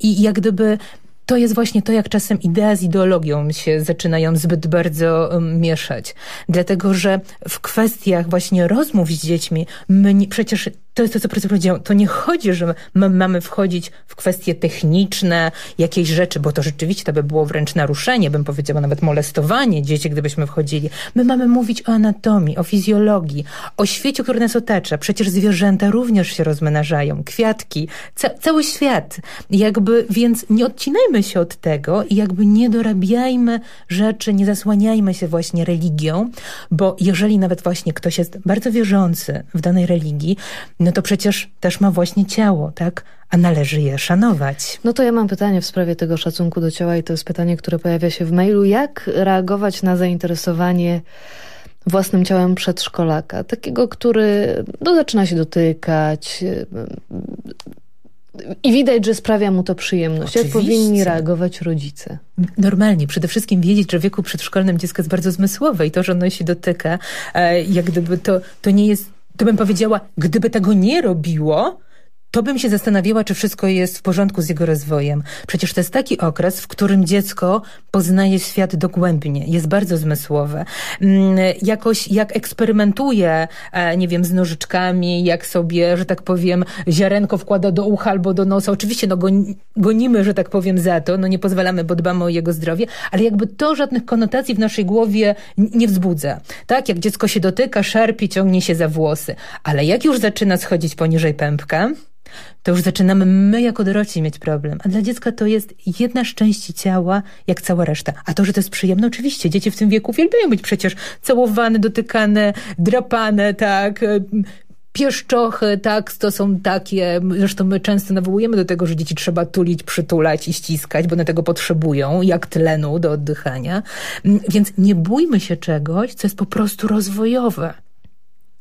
I jak gdyby to jest właśnie to, jak czasem idea z ideologią się zaczynają zbyt bardzo um, mieszać. Dlatego, że w kwestiach właśnie rozmów z dziećmi, my nie, przecież to jest to, co profesor powiedział, to nie chodzi, że my mamy wchodzić w kwestie techniczne, jakieś rzeczy, bo to rzeczywiście to by było wręcz naruszenie, bym powiedziała, nawet molestowanie dzieci, gdybyśmy wchodzili. My mamy mówić o anatomii, o fizjologii, o świecie, który nas otacza. Przecież zwierzęta również się rozmnażają, kwiatki, ca cały świat. Jakby, więc nie odcinajmy się od tego i jakby nie dorabiajmy rzeczy, nie zasłaniajmy się właśnie religią, bo jeżeli nawet właśnie ktoś jest bardzo wierzący w danej religii, no to przecież też ma właśnie ciało, tak? A należy je szanować. No to ja mam pytanie w sprawie tego szacunku do ciała i to jest pytanie, które pojawia się w mailu. Jak reagować na zainteresowanie własnym ciałem przedszkolaka? Takiego, który no, zaczyna się dotykać i widać, że sprawia mu to przyjemność. Oczywiście. Jak powinni reagować rodzice? Normalnie. Przede wszystkim wiedzieć, że w wieku przedszkolnym dziecko jest bardzo zmysłowe i to, że ono się dotyka, e, jak gdyby to, to nie jest to bym powiedziała, gdyby tego nie robiło, to bym się zastanawiała, czy wszystko jest w porządku z jego rozwojem. Przecież to jest taki okres, w którym dziecko poznaje świat dogłębnie, jest bardzo zmysłowe. Mm, jakoś jak eksperymentuje, e, nie wiem, z nożyczkami, jak sobie, że tak powiem, ziarenko wkłada do ucha albo do nosa. Oczywiście no, gonimy, że tak powiem, za to, no nie pozwalamy, bo dbamy o jego zdrowie, ale jakby to żadnych konotacji w naszej głowie nie wzbudza. Tak, jak dziecko się dotyka, szarpie, ciągnie się za włosy. Ale jak już zaczyna schodzić poniżej pępka, to już zaczynamy my jako dorośli mieć problem. A dla dziecka to jest jedna z części ciała, jak cała reszta. A to, że to jest przyjemne, oczywiście. Dzieci w tym wieku uwielbiają być przecież całowane, dotykane, drapane, tak, pieszczochy, tak, to są takie, zresztą my często nawołujemy do tego, że dzieci trzeba tulić, przytulać i ściskać, bo one tego potrzebują, jak tlenu do oddychania. Więc nie bójmy się czegoś, co jest po prostu rozwojowe.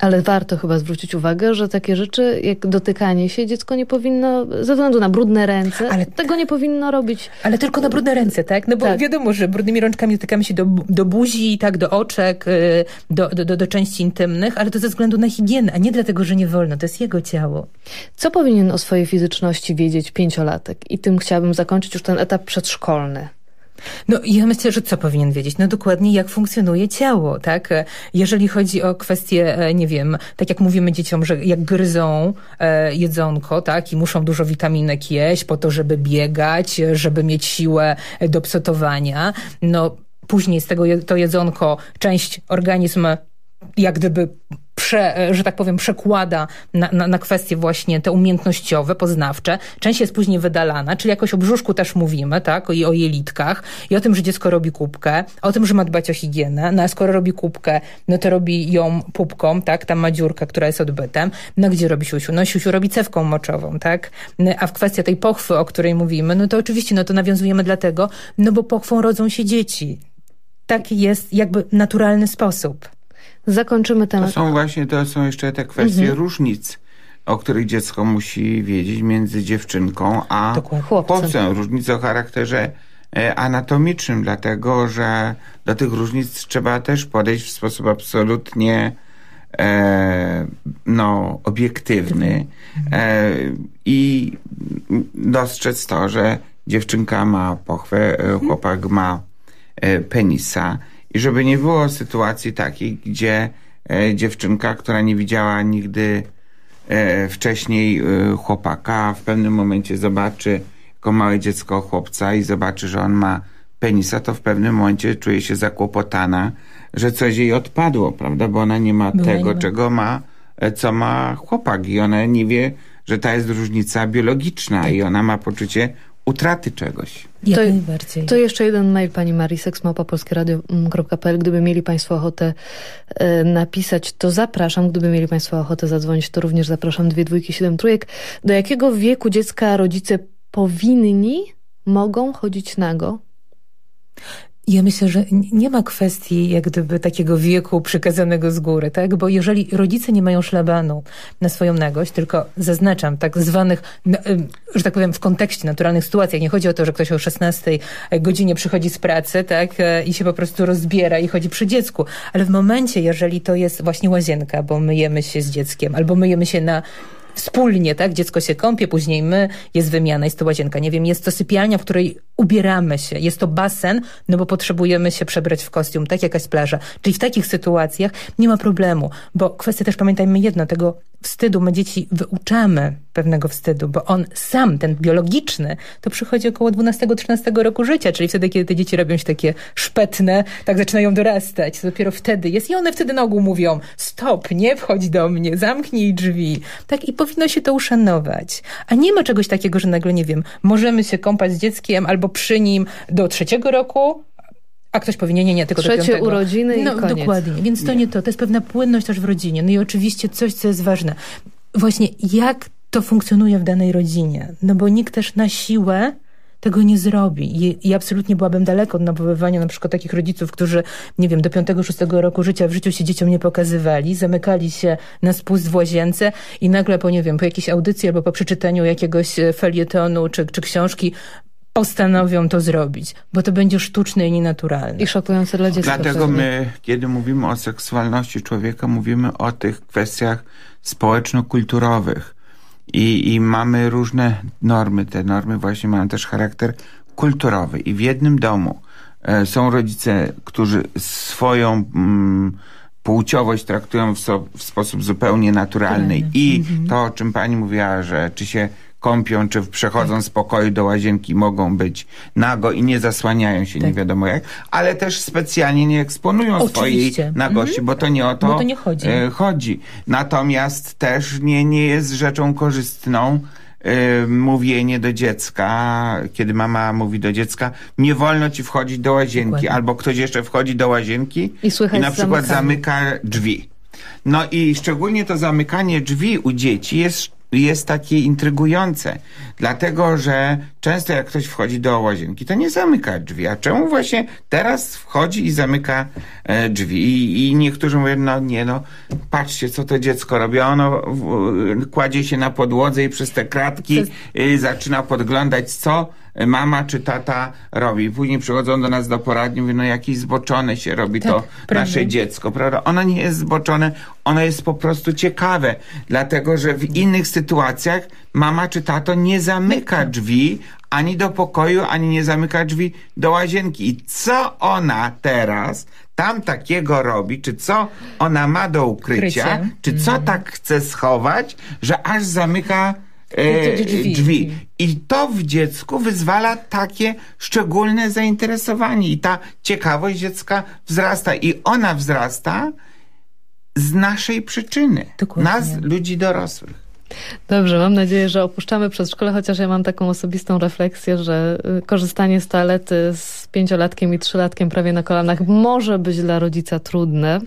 Ale warto chyba zwrócić uwagę, że takie rzeczy jak dotykanie się dziecko nie powinno, ze względu na brudne ręce, ale tego nie powinno robić. Ale tylko na brudne ręce, tak? No bo tak. wiadomo, że brudnymi rączkami dotykamy się do, do buzi, tak, do oczek, y, do, do, do, do części intymnych, ale to ze względu na higienę, a nie dlatego, że nie wolno. To jest jego ciało. Co powinien o swojej fizyczności wiedzieć pięciolatek? I tym chciałabym zakończyć już ten etap przedszkolny. No ja myślę, że co powinien wiedzieć? No dokładnie jak funkcjonuje ciało, tak? Jeżeli chodzi o kwestie, e, nie wiem, tak jak mówimy dzieciom, że jak gryzą e, jedzonko, tak? I muszą dużo witaminek jeść po to, żeby biegać, żeby mieć siłę do psotowania, no później z tego to jedzonko część organizm jak gdyby prze, że tak powiem, przekłada na, na, na kwestie właśnie te umiejętnościowe, poznawcze. Część jest później wydalana, czyli jakoś o brzuszku też mówimy, tak, i o jelitkach, i o tym, że dziecko robi kubkę, o tym, że ma dbać o higienę, no a skoro robi kubkę, no to robi ją pupką, tak, tam ma dziurkę, która jest odbytem, no gdzie robi siusiu? No siusiu robi cewką moczową, tak, a w kwestii tej pochwy, o której mówimy, no to oczywiście, no to nawiązujemy dlatego, no bo pochwą rodzą się dzieci. Taki jest jakby naturalny sposób zakończymy temat. To są właśnie, to są jeszcze te kwestie mhm. różnic, o których dziecko musi wiedzieć między dziewczynką a chłopcem. chłopcem. Różnice o charakterze e, anatomicznym, dlatego że do tych różnic trzeba też podejść w sposób absolutnie e, no, obiektywny e, i dostrzec to, że dziewczynka ma pochwę, e, chłopak ma e, penisa i żeby nie było sytuacji takiej, gdzie e, dziewczynka, która nie widziała nigdy e, wcześniej e, chłopaka, w pewnym momencie zobaczy jako małe dziecko chłopca i zobaczy, że on ma penisa, to w pewnym momencie czuje się zakłopotana, że coś jej odpadło, prawda? Bo ona nie ma Była tego, nie ma. czego ma, co ma chłopak i ona nie wie, że ta jest różnica biologiczna tak. i ona ma poczucie utraty czegoś. to, to jeszcze jeden mail pani Marii seksmałpa.polskieradio.pl Gdyby mieli państwo ochotę e, napisać, to zapraszam. Gdyby mieli państwo ochotę zadzwonić, to również zapraszam. Dwie dwójki, siedem trójek. Do jakiego wieku dziecka rodzice powinni, mogą chodzić nago? Ja myślę, że nie ma kwestii jak gdyby takiego wieku przykazanego z góry, tak? Bo jeżeli rodzice nie mają szlabanu na swoją nagość, tylko zaznaczam, tak zwanych, że tak powiem, w kontekście naturalnych sytuacji, nie chodzi o to, że ktoś o 16 godzinie przychodzi z pracy, tak? E, I się po prostu rozbiera i chodzi przy dziecku. Ale w momencie, jeżeli to jest właśnie łazienka, bo myjemy się z dzieckiem, albo myjemy się na wspólnie, tak? Dziecko się kąpie, później my, jest wymiana, jest to łazienka. Nie wiem, jest to sypialnia, w której ubieramy się. Jest to basen, no bo potrzebujemy się przebrać w kostium, tak? Jakaś plaża. Czyli w takich sytuacjach nie ma problemu, bo kwestia też pamiętajmy jedno, tego wstydu. My dzieci wyuczamy pewnego wstydu, bo on sam, ten biologiczny, to przychodzi około 12-13 roku życia, czyli wtedy, kiedy te dzieci robią się takie szpetne, tak zaczynają dorastać. To dopiero wtedy jest i one wtedy na ogół mówią stop, nie wchodź do mnie, zamknij drzwi. Tak i powinno się to uszanować. A nie ma czegoś takiego, że nagle, nie wiem, możemy się kąpać z dzieckiem albo przy nim do trzeciego roku, a ktoś powinien, nie, nie, tylko Trzecie do piątego. urodziny no, i koniec. Dokładnie, więc to nie. nie to. To jest pewna płynność też w rodzinie. No i oczywiście coś, co jest ważne. Właśnie jak to funkcjonuje w danej rodzinie. No bo nikt też na siłę tego nie zrobi. I, I, absolutnie byłabym daleko od nawoływania na przykład takich rodziców, którzy, nie wiem, do 5-6 roku życia w życiu się dzieciom nie pokazywali, zamykali się na spust w łazience i nagle po, nie wiem, po jakiejś audycji albo po przeczytaniu jakiegoś e, felietonu czy, czy książki postanowią to zrobić, bo to będzie sztuczne i nienaturalne. I szokujące dla dziecka. Dlatego my, kiedy mówimy o seksualności człowieka, mówimy o tych kwestiach społeczno-kulturowych I, I mamy różne normy. Te normy właśnie mają też charakter kulturowy. I w jednym domu e, są rodzice, którzy swoją mm, płciowość traktują w, so, w sposób zupełnie naturalny. I Mhm. to, o czym pani mówiła, że czy się kąpią, czy przechodzą z pokoju do łazienki, mogą być nago i nie zasłaniają się nie wiadomo jak, ale też specjalnie nie eksponują swojej Oczywiście. nagości, Mhm. bo to nie o to, to nie chodzi. e, chodzi. Natomiast też nie, nie jest rzeczą korzystną e, mówienie do dziecka, kiedy mama mówi do dziecka, nie wolno ci wchodzić do łazienki, Dokładnie. albo ktoś jeszcze wchodzi do łazienki I słychać na przykład zamyka drzwi. No i szczególnie to zamykanie drzwi u dzieci jest, jest takie intrygujące, dlatego że często jak ktoś wchodzi do łazienki, to nie zamyka drzwi. A czemu właśnie teraz wchodzi i zamyka e, drzwi? I, I niektórzy mówią, no nie no, patrzcie co to dziecko robi. Ono w, kładzie się na podłodze i przez te kratki y, zaczyna podglądać, co mama czy tata robi. Później przychodzą do nas do poradni, mówią, no jakieś zboczone się robi Tak, to prawda. nasze dziecko, prawda? Ono nie jest zboczone, ono jest po prostu ciekawe, dlatego że w innych sytuacjach mama czy tato nie zamyka drzwi ani do pokoju, ani nie zamyka drzwi do łazienki. I co ona teraz tam takiego robi, czy co ona ma do ukrycia, Krycie. czy co tak chce schować, że aż zamyka e, Drzwi. drzwi. I to w dziecku wyzwala takie szczególne zainteresowanie i ta ciekawość dziecka wzrasta i ona wzrasta z naszej przyczyny. Nas, ludzi dorosłych. Dobrze, mam nadzieję, że opuszczamy przedszkole, chociaż ja mam taką osobistą refleksję, że y, korzystanie z toalety z pięciolatkiem i trzylatkiem prawie na kolanach może być dla rodzica trudne.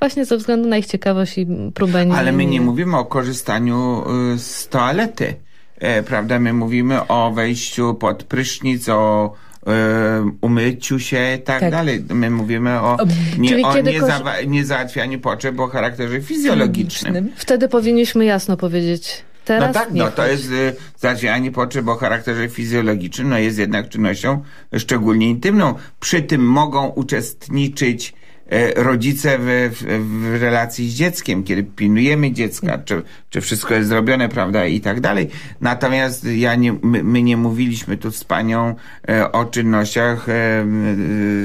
Właśnie ze względu na ich ciekawość i próbę nie... Ale my nie mówimy o korzystaniu y, z toalety, e, prawda? My mówimy o wejściu pod prysznic, o e, umyciu się i tak, Tak. dalej. My mówimy o, nie, o kiedy nie, korzy- zawa- nie załatwianiu potrzeb o charakterze fizjologicznym. Wtedy powinniśmy jasno powiedzieć, teraz no tak, no to jest y, załatwianie potrzeb o charakterze fizjologicznym, no jest jednak czynnością szczególnie intymną. Przy tym mogą uczestniczyć rodzice w, w, w relacji z dzieckiem, kiedy pilnujemy dziecka, czy, czy wszystko jest zrobione, prawda, i tak dalej. Natomiast ja nie, my, my nie mówiliśmy tu z panią e, o czynnościach e, e,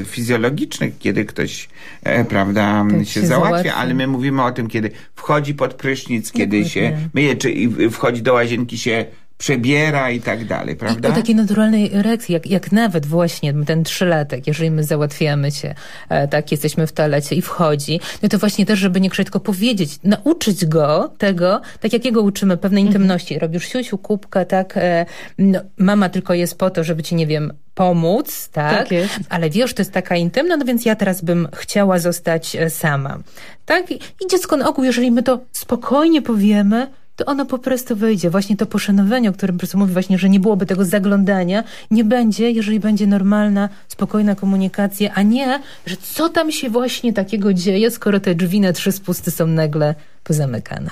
fizjologicznych, kiedy ktoś, e, prawda, Tak się, się załatwia, załatwia. ale my mówimy o tym, kiedy wchodzi pod prysznic, kiedy Dokładnie. się myje, czy wchodzi do łazienki, się przebiera i tak dalej, prawda? I o takiej naturalnej reakcji, jak, jak nawet właśnie ten trzylatek, jeżeli my załatwiamy się, e, tak, jesteśmy w toalecie i wchodzi, no to właśnie też, żeby nie krzyczeć, tylko powiedzieć, nauczyć go tego, tak jak jego uczymy, pewnej intymności. Robisz siusiu, kubkę, tak, e, no, mama tylko jest po to, żeby ci, nie wiem, pomóc, tak, Tak jest. ale wiesz, to jest taka intymna, no więc ja teraz bym chciała zostać e, sama, tak, i i dziecko na ogół, jeżeli my to spokojnie powiemy, to ono po prostu wyjdzie. Właśnie to poszanowanie, o którym profesor mówi, właśnie, że nie byłoby tego zaglądania, nie będzie, jeżeli będzie normalna, spokojna komunikacja, a nie, że co tam się właśnie takiego dzieje, skoro te drzwi na trzy spusty są nagle pozamykane.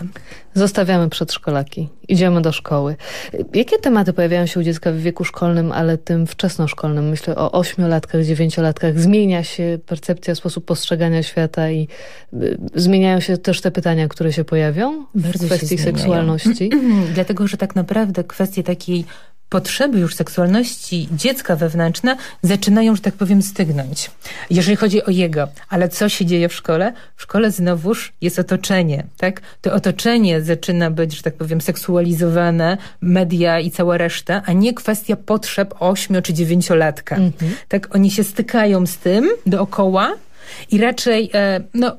Zostawiamy przedszkolaki, idziemy do szkoły. Jakie tematy pojawiają się u dziecka w wieku szkolnym, ale tym wczesnoszkolnym? Myślę o ośmiolatkach, dziewięciolatkach. Zmienia się percepcja, sposób postrzegania świata i y, zmieniają się też te pytania, które się pojawią Bardzo w kwestii seksualności. Dlatego, że tak naprawdę kwestie takiej potrzeby już seksualności dziecka wewnętrzne zaczynają, że tak powiem, stygnąć. Jeżeli chodzi o jego, ale co się dzieje w szkole? W szkole znowuż jest otoczenie, tak? To otoczenie zaczyna być, że tak powiem, seksualizowane, media i cała reszta, a nie kwestia potrzeb ośmiu czy dziewięciolatka. Tak, oni się stykają z tym dookoła i raczej, e, no,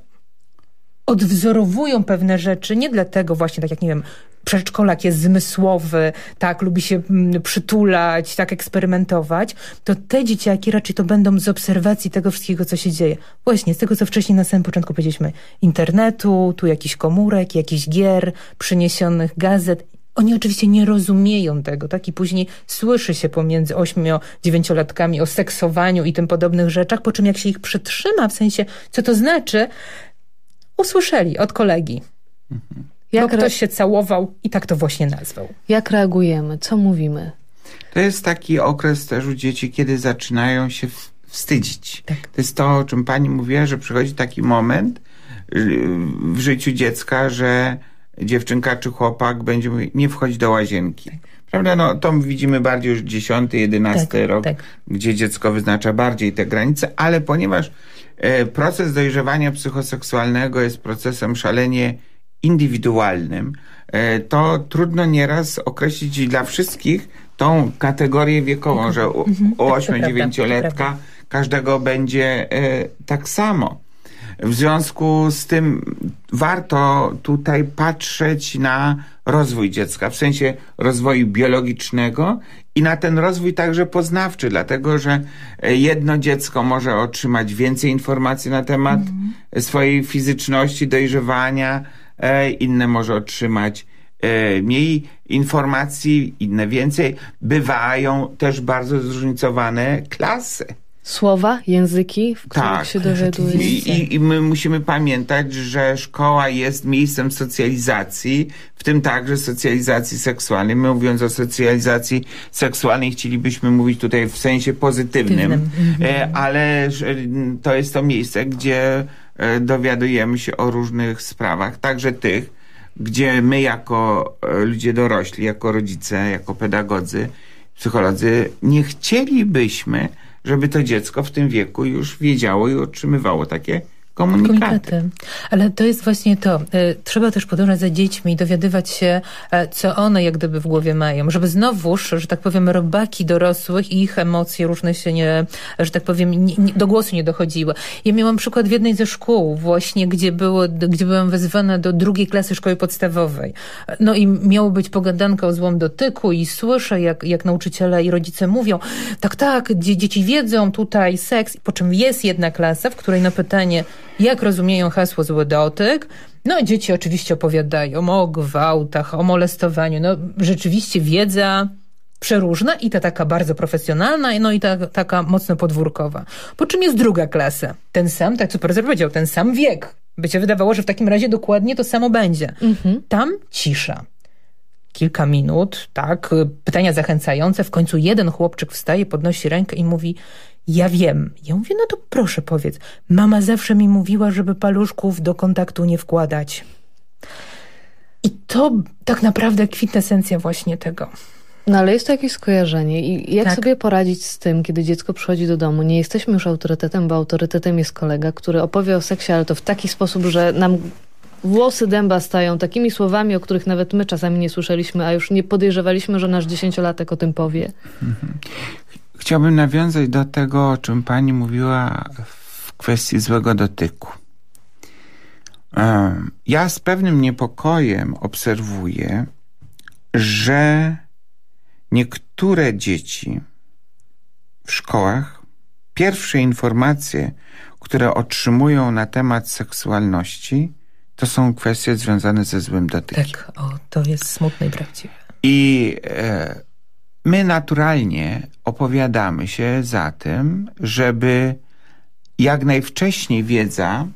odwzorowują pewne rzeczy, nie dlatego właśnie, tak jak nie wiem, przedszkolak jest zmysłowy, tak, lubi się mm, przytulać, tak, eksperymentować, to te dzieciaki raczej to będą z obserwacji tego wszystkiego, co się dzieje. Właśnie, z tego, co wcześniej na samym początku powiedzieliśmy, internetu, tu jakichś komórek, jakichś gier, przyniesionych gazet. Oni oczywiście nie rozumieją tego, tak? I później słyszy się pomiędzy ośmiu, dziewięciolatkami o seksowaniu i tym podobnych rzeczach, po czym jak się ich przytrzyma, w sensie, co to znaczy, usłyszeli od kolegi. Jak Bo ktoś się całował i tak to właśnie nazwał. Jak reagujemy? Co mówimy? To jest taki okres też u dzieci, kiedy zaczynają się wstydzić. To jest to, o czym pani mówiła, że przychodzi taki moment y, w życiu dziecka, że dziewczynka czy chłopak będzie mówił, nie wchodź do łazienki. Prawda? No, to widzimy bardziej już 10, 11 Tak, rok, tak. gdzie dziecko wyznacza bardziej te granice, ale ponieważ proces dojrzewania psychoseksualnego jest procesem szalenie indywidualnym, e, to trudno nieraz określić dla wszystkich tą kategorię wiekową, że u, Mhm, u tak, 8-9-letka każdego będzie e, tak samo. W związku z tym warto tutaj patrzeć na rozwój dziecka, w sensie rozwoju biologicznego i na ten rozwój także poznawczy, dlatego że e, jedno dziecko może otrzymać więcej informacji na temat swojej fizyczności, dojrzewania, e, inne może otrzymać e, mniej informacji, inne więcej. Bywają też bardzo zróżnicowane klasy. Słowa, języki, w których Tak. się dowiaduje. I, i, I my musimy pamiętać, że szkoła jest miejscem socjalizacji, w tym także socjalizacji seksualnej. My mówiąc o socjalizacji seksualnej chcielibyśmy mówić tutaj w sensie pozytywnym, Pozytywnym, e, ale to jest to miejsce, gdzie e, dowiadujemy się o różnych sprawach, także tych, gdzie my jako e, ludzie dorośli, jako rodzice, jako pedagodzy, psycholodzy nie chcielibyśmy, żeby to dziecko w tym wieku już wiedziało i otrzymywało takie komunikaty. Ale to jest właśnie to. E, Trzeba też podążać za dziećmi i dowiadywać się, e, co one jak gdyby w głowie mają. Żeby znowuż, że tak powiem, robaki dorosłych i ich emocje różne się nie, że tak powiem, nie, nie, do głosu nie dochodziły. Ja miałam przykład w jednej ze szkół właśnie, gdzie, było, gdzie byłam wezwana do drugiej klasy szkoły podstawowej. No i miało być pogadanka o złym dotyku i słyszę, jak, jak nauczyciele i rodzice mówią, tak, tak, dzie- dzieci wiedzą tutaj seks, po czym jest jedna klasa, w której na pytanie, jak rozumieją hasło zły dotyk, no dzieci oczywiście opowiadają o gwałtach, o molestowaniu, no rzeczywiście wiedza przeróżna i ta taka bardzo profesjonalna, no i ta, taka mocno podwórkowa. Po czym jest druga klasa. Ten sam, tak co profesor powiedział, ten sam wiek. By się wydawało, że w takim razie dokładnie to samo będzie. Tam cisza. Kilka minut, tak, pytania zachęcające. W końcu jeden chłopczyk wstaje, podnosi rękę i mówi: Ja wiem. Ja mówię: No to proszę powiedz. Mama zawsze mi mówiła, żeby paluszków do kontaktu nie wkładać. I to tak naprawdę kwintesencja właśnie tego. No ale jest to jakieś skojarzenie i jak Tak. sobie poradzić z tym, kiedy dziecko przychodzi do domu? Nie jesteśmy już autorytetem, bo autorytetem jest kolega, który opowie o seksie, ale to w taki sposób, że nam włosy dęba stają takimi słowami, o których nawet my czasami nie słyszeliśmy, a już nie podejrzewaliśmy, że nasz dziesięciolatek o tym powie. Chciałbym nawiązać do tego, o czym pani mówiła w kwestii złego dotyku. Ja z pewnym niepokojem obserwuję, że niektóre dzieci w szkołach pierwsze informacje, które otrzymują na temat seksualności, to są kwestie związane ze złym dotykiem. Tak, o, to jest smutne i prawdziwe. I e, my naturalnie opowiadamy się za tym, żeby jak najwcześniej wiedza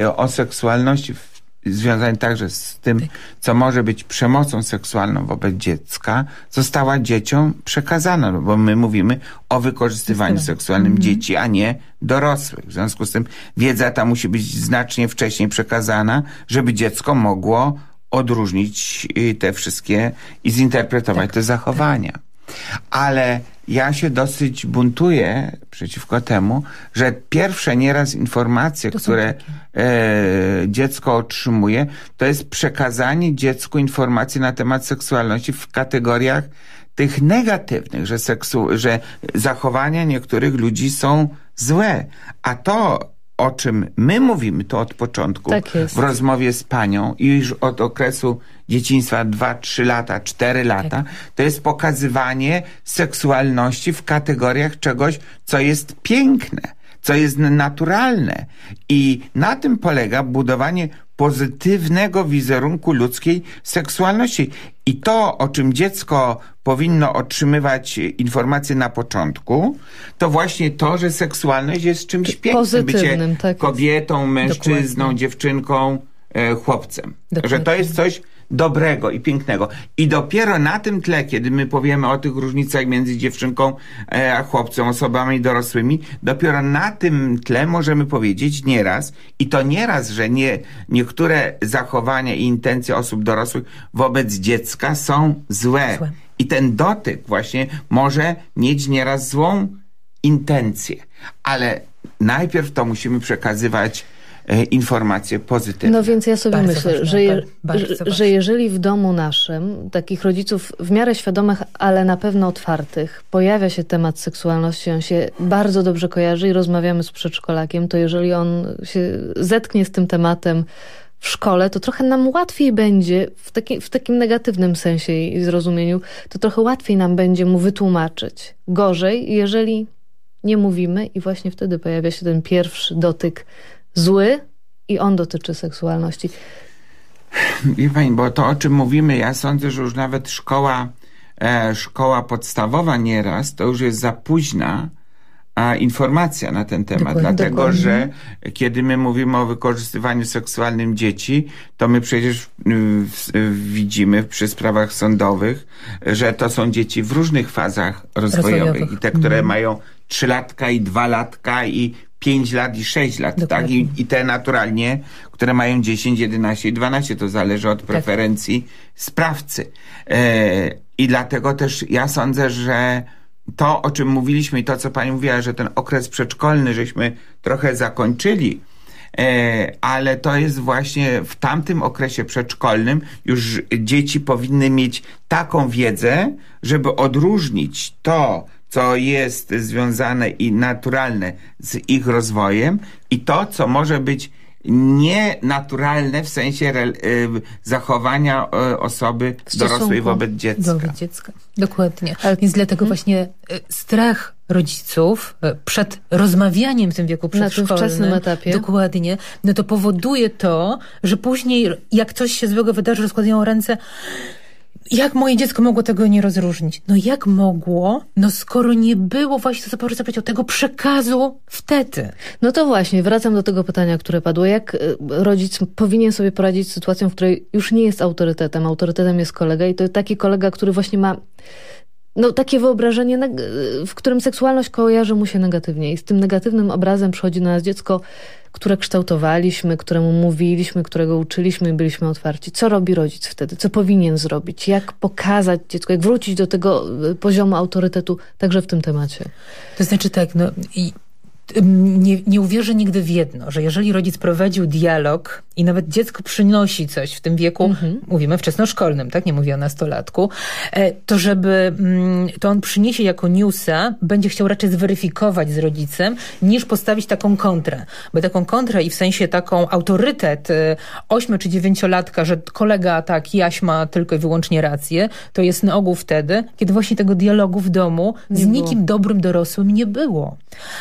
e, o seksualności w- związana także z tym, co może być przemocą seksualną wobec dziecka, została dzieciom przekazana, no bo my mówimy o wykorzystywaniu seksualnym dzieci, a nie dorosłych. W związku z tym wiedza ta musi być znacznie wcześniej przekazana, żeby dziecko mogło odróżnić y, te wszystkie i zinterpretować te zachowania. Ale ja się dosyć buntuję przeciwko temu, że pierwsze nieraz informacje, które e, dziecko otrzymuje, to jest przekazanie dziecku informacji na temat seksualności w kategoriach tych negatywnych, że, seksu, że zachowania niektórych ludzi są złe. A to, o czym my mówimy to od początku Tak w rozmowie z panią i już od okresu dzieciństwa 2-3 lata, 4 lata, to jest pokazywanie seksualności w kategoriach czegoś, co jest piękne, co jest naturalne. I na tym polega budowanie pozytywnego wizerunku ludzkiej seksualności. I to, o czym dziecko powinno otrzymywać informacje na początku, to właśnie to, że seksualność jest czymś pięknym. Bycie tak kobietą, mężczyzną, Dokładnie. dziewczynką, e, chłopcem. Dokładnie. Że to jest coś dobrego i pięknego. I dopiero na tym tle, kiedy my powiemy o tych różnicach między dziewczynką e, a chłopcem, osobami dorosłymi, dopiero na tym tle możemy powiedzieć nieraz, i to nieraz, że nie, niektóre zachowania i intencje osób dorosłych wobec dziecka są złe. złe. I ten dotyk właśnie może mieć nieraz złą intencję. Ale najpierw to musimy przekazywać informacje pozytywne. No więc ja sobie bardzo myślę, ważne, że, je, że, że jeżeli w domu naszym, takich rodziców w miarę świadomych, ale na pewno otwartych, pojawia się temat seksualności, on się bardzo dobrze kojarzy i rozmawiamy z przedszkolakiem, to jeżeli on się zetknie z tym tematem w szkole, to trochę nam łatwiej będzie, w, taki, w takim negatywnym sensie i zrozumieniu, to trochę łatwiej nam będzie mu wytłumaczyć. Gorzej, jeżeli nie mówimy i właśnie wtedy pojawia się ten pierwszy dotyk zły i on dotyczy seksualności. Wie pani, bo to o czym mówimy, ja sądzę, że już nawet szkoła, e, szkoła podstawowa nieraz to już jest za późna, a informacja na ten temat, dokładnie, dlatego dokładnie. że kiedy my mówimy o wykorzystywaniu seksualnym dzieci, to my przecież widzimy przy sprawach sądowych, że to są dzieci w różnych fazach rozwojowych, rozwojowych. i te, które mhm. mają trzylatka i dwa latka i pięć lat i sześć lat, Dokładnie. tak? I, I, te naturalnie, które mają 10, 11 i 12, to zależy od tak. preferencji tak. sprawcy. E, I dlatego też ja sądzę, że to, o czym mówiliśmy i to, co pani mówiła, że ten okres przedszkolny żeśmy trochę zakończyli, e, ale to jest właśnie w tamtym okresie przedszkolnym już dzieci powinny mieć taką wiedzę, żeby odróżnić to, co jest związane i naturalne z ich rozwojem i to, co może być nienaturalne w sensie y, zachowania y, osoby dorosłej wobec dziecka. Wobec dziecka. Dokładnie. Ale, Więc dlatego hmm. właśnie y, strach rodziców przed rozmawianiem w tym wieku przedszkolnym. Na tym wczesnym etapie. Dokładnie. No to powoduje to, że później jak coś się złego wydarzy, rozkładają ręce jak moje dziecko mogło tego nie rozróżnić? No jak mogło? No skoro nie było właśnie, to co powiedział, tego przekazu wtedy. No to właśnie, wracam do tego pytania, które padło. Jak y, rodzic powinien sobie poradzić z sytuacją, w której już nie jest autorytetem, autorytetem jest kolega i to taki kolega, który właśnie ma no, takie wyobrażenie, w którym seksualność kojarzy mu się negatywnie i z tym negatywnym obrazem przychodzi na nas dziecko, które kształtowaliśmy, któremu mówiliśmy, którego uczyliśmy i byliśmy otwarci. Co robi rodzic wtedy? Co powinien zrobić? Jak pokazać dziecku? Jak wrócić do tego y, poziomu autorytetu także w tym temacie? To znaczy tak, no i nie, nie uwierzę nigdy w jedno, że jeżeli rodzic prowadził dialog i nawet dziecko przynosi coś w tym wieku, mhm. mówimy wczesnoszkolnym, tak? Nie mówię o nastolatku, e, to żeby to on przyniesie jako newsa, będzie chciał raczej zweryfikować z rodzicem, niż postawić taką kontrę. Bo taką kontrę i w sensie taką autorytet e, ośmiu czy dziewięciolatka, że kolega tak, Jaś ma tylko i wyłącznie rację, to jest na ogół wtedy, kiedy właśnie tego dialogu w domu nie z nikim było. dobrym dorosłym nie było.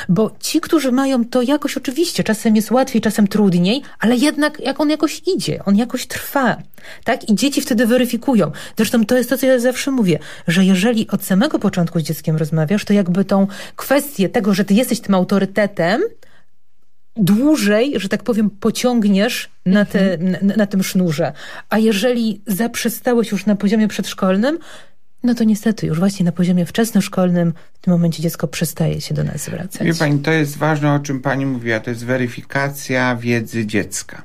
Bo ci, którzy mają to jakoś oczywiście, czasem jest łatwiej, czasem trudniej, ale jednak jak on jakoś idzie, on jakoś trwa. Tak? I dzieci wtedy weryfikują. Zresztą to jest to, co ja zawsze mówię, że jeżeli od samego początku z dzieckiem rozmawiasz, to jakby tą kwestię tego, że ty jesteś tym autorytetem, dłużej, że tak powiem, pociągniesz na, te, mhm. na, na, tym sznurze. A jeżeli zaprzestałeś już na poziomie przedszkolnym, no to niestety już właśnie na poziomie wczesnoszkolnym w tym momencie dziecko przestaje się do nas zwracać. Wie pani, to jest ważne, o czym pani mówiła, to jest weryfikacja wiedzy dziecka.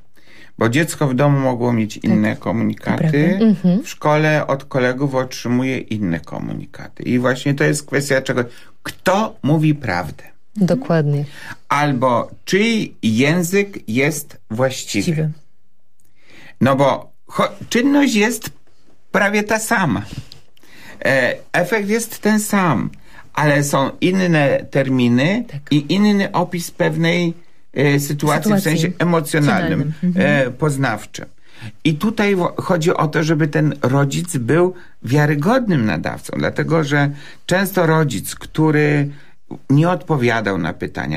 Bo dziecko w domu mogło mieć tak. inne tak. komunikaty, mhm. w szkole od kolegów otrzymuje inne komunikaty. I właśnie to jest kwestia czego, kto mówi prawdę. Dokładnie. Albo czyj język jest właściwy. właściwy. No bo czynność jest prawie ta sama. E, efekt jest ten sam, ale są inne terminy tak. i inny opis pewnej e, sytuacji, sytuacji, w sensie emocjonalnym, e, mhm. poznawczym. I tutaj chodzi o to, żeby ten rodzic był wiarygodnym nadawcą, dlatego że często rodzic, który nie odpowiadał na pytania,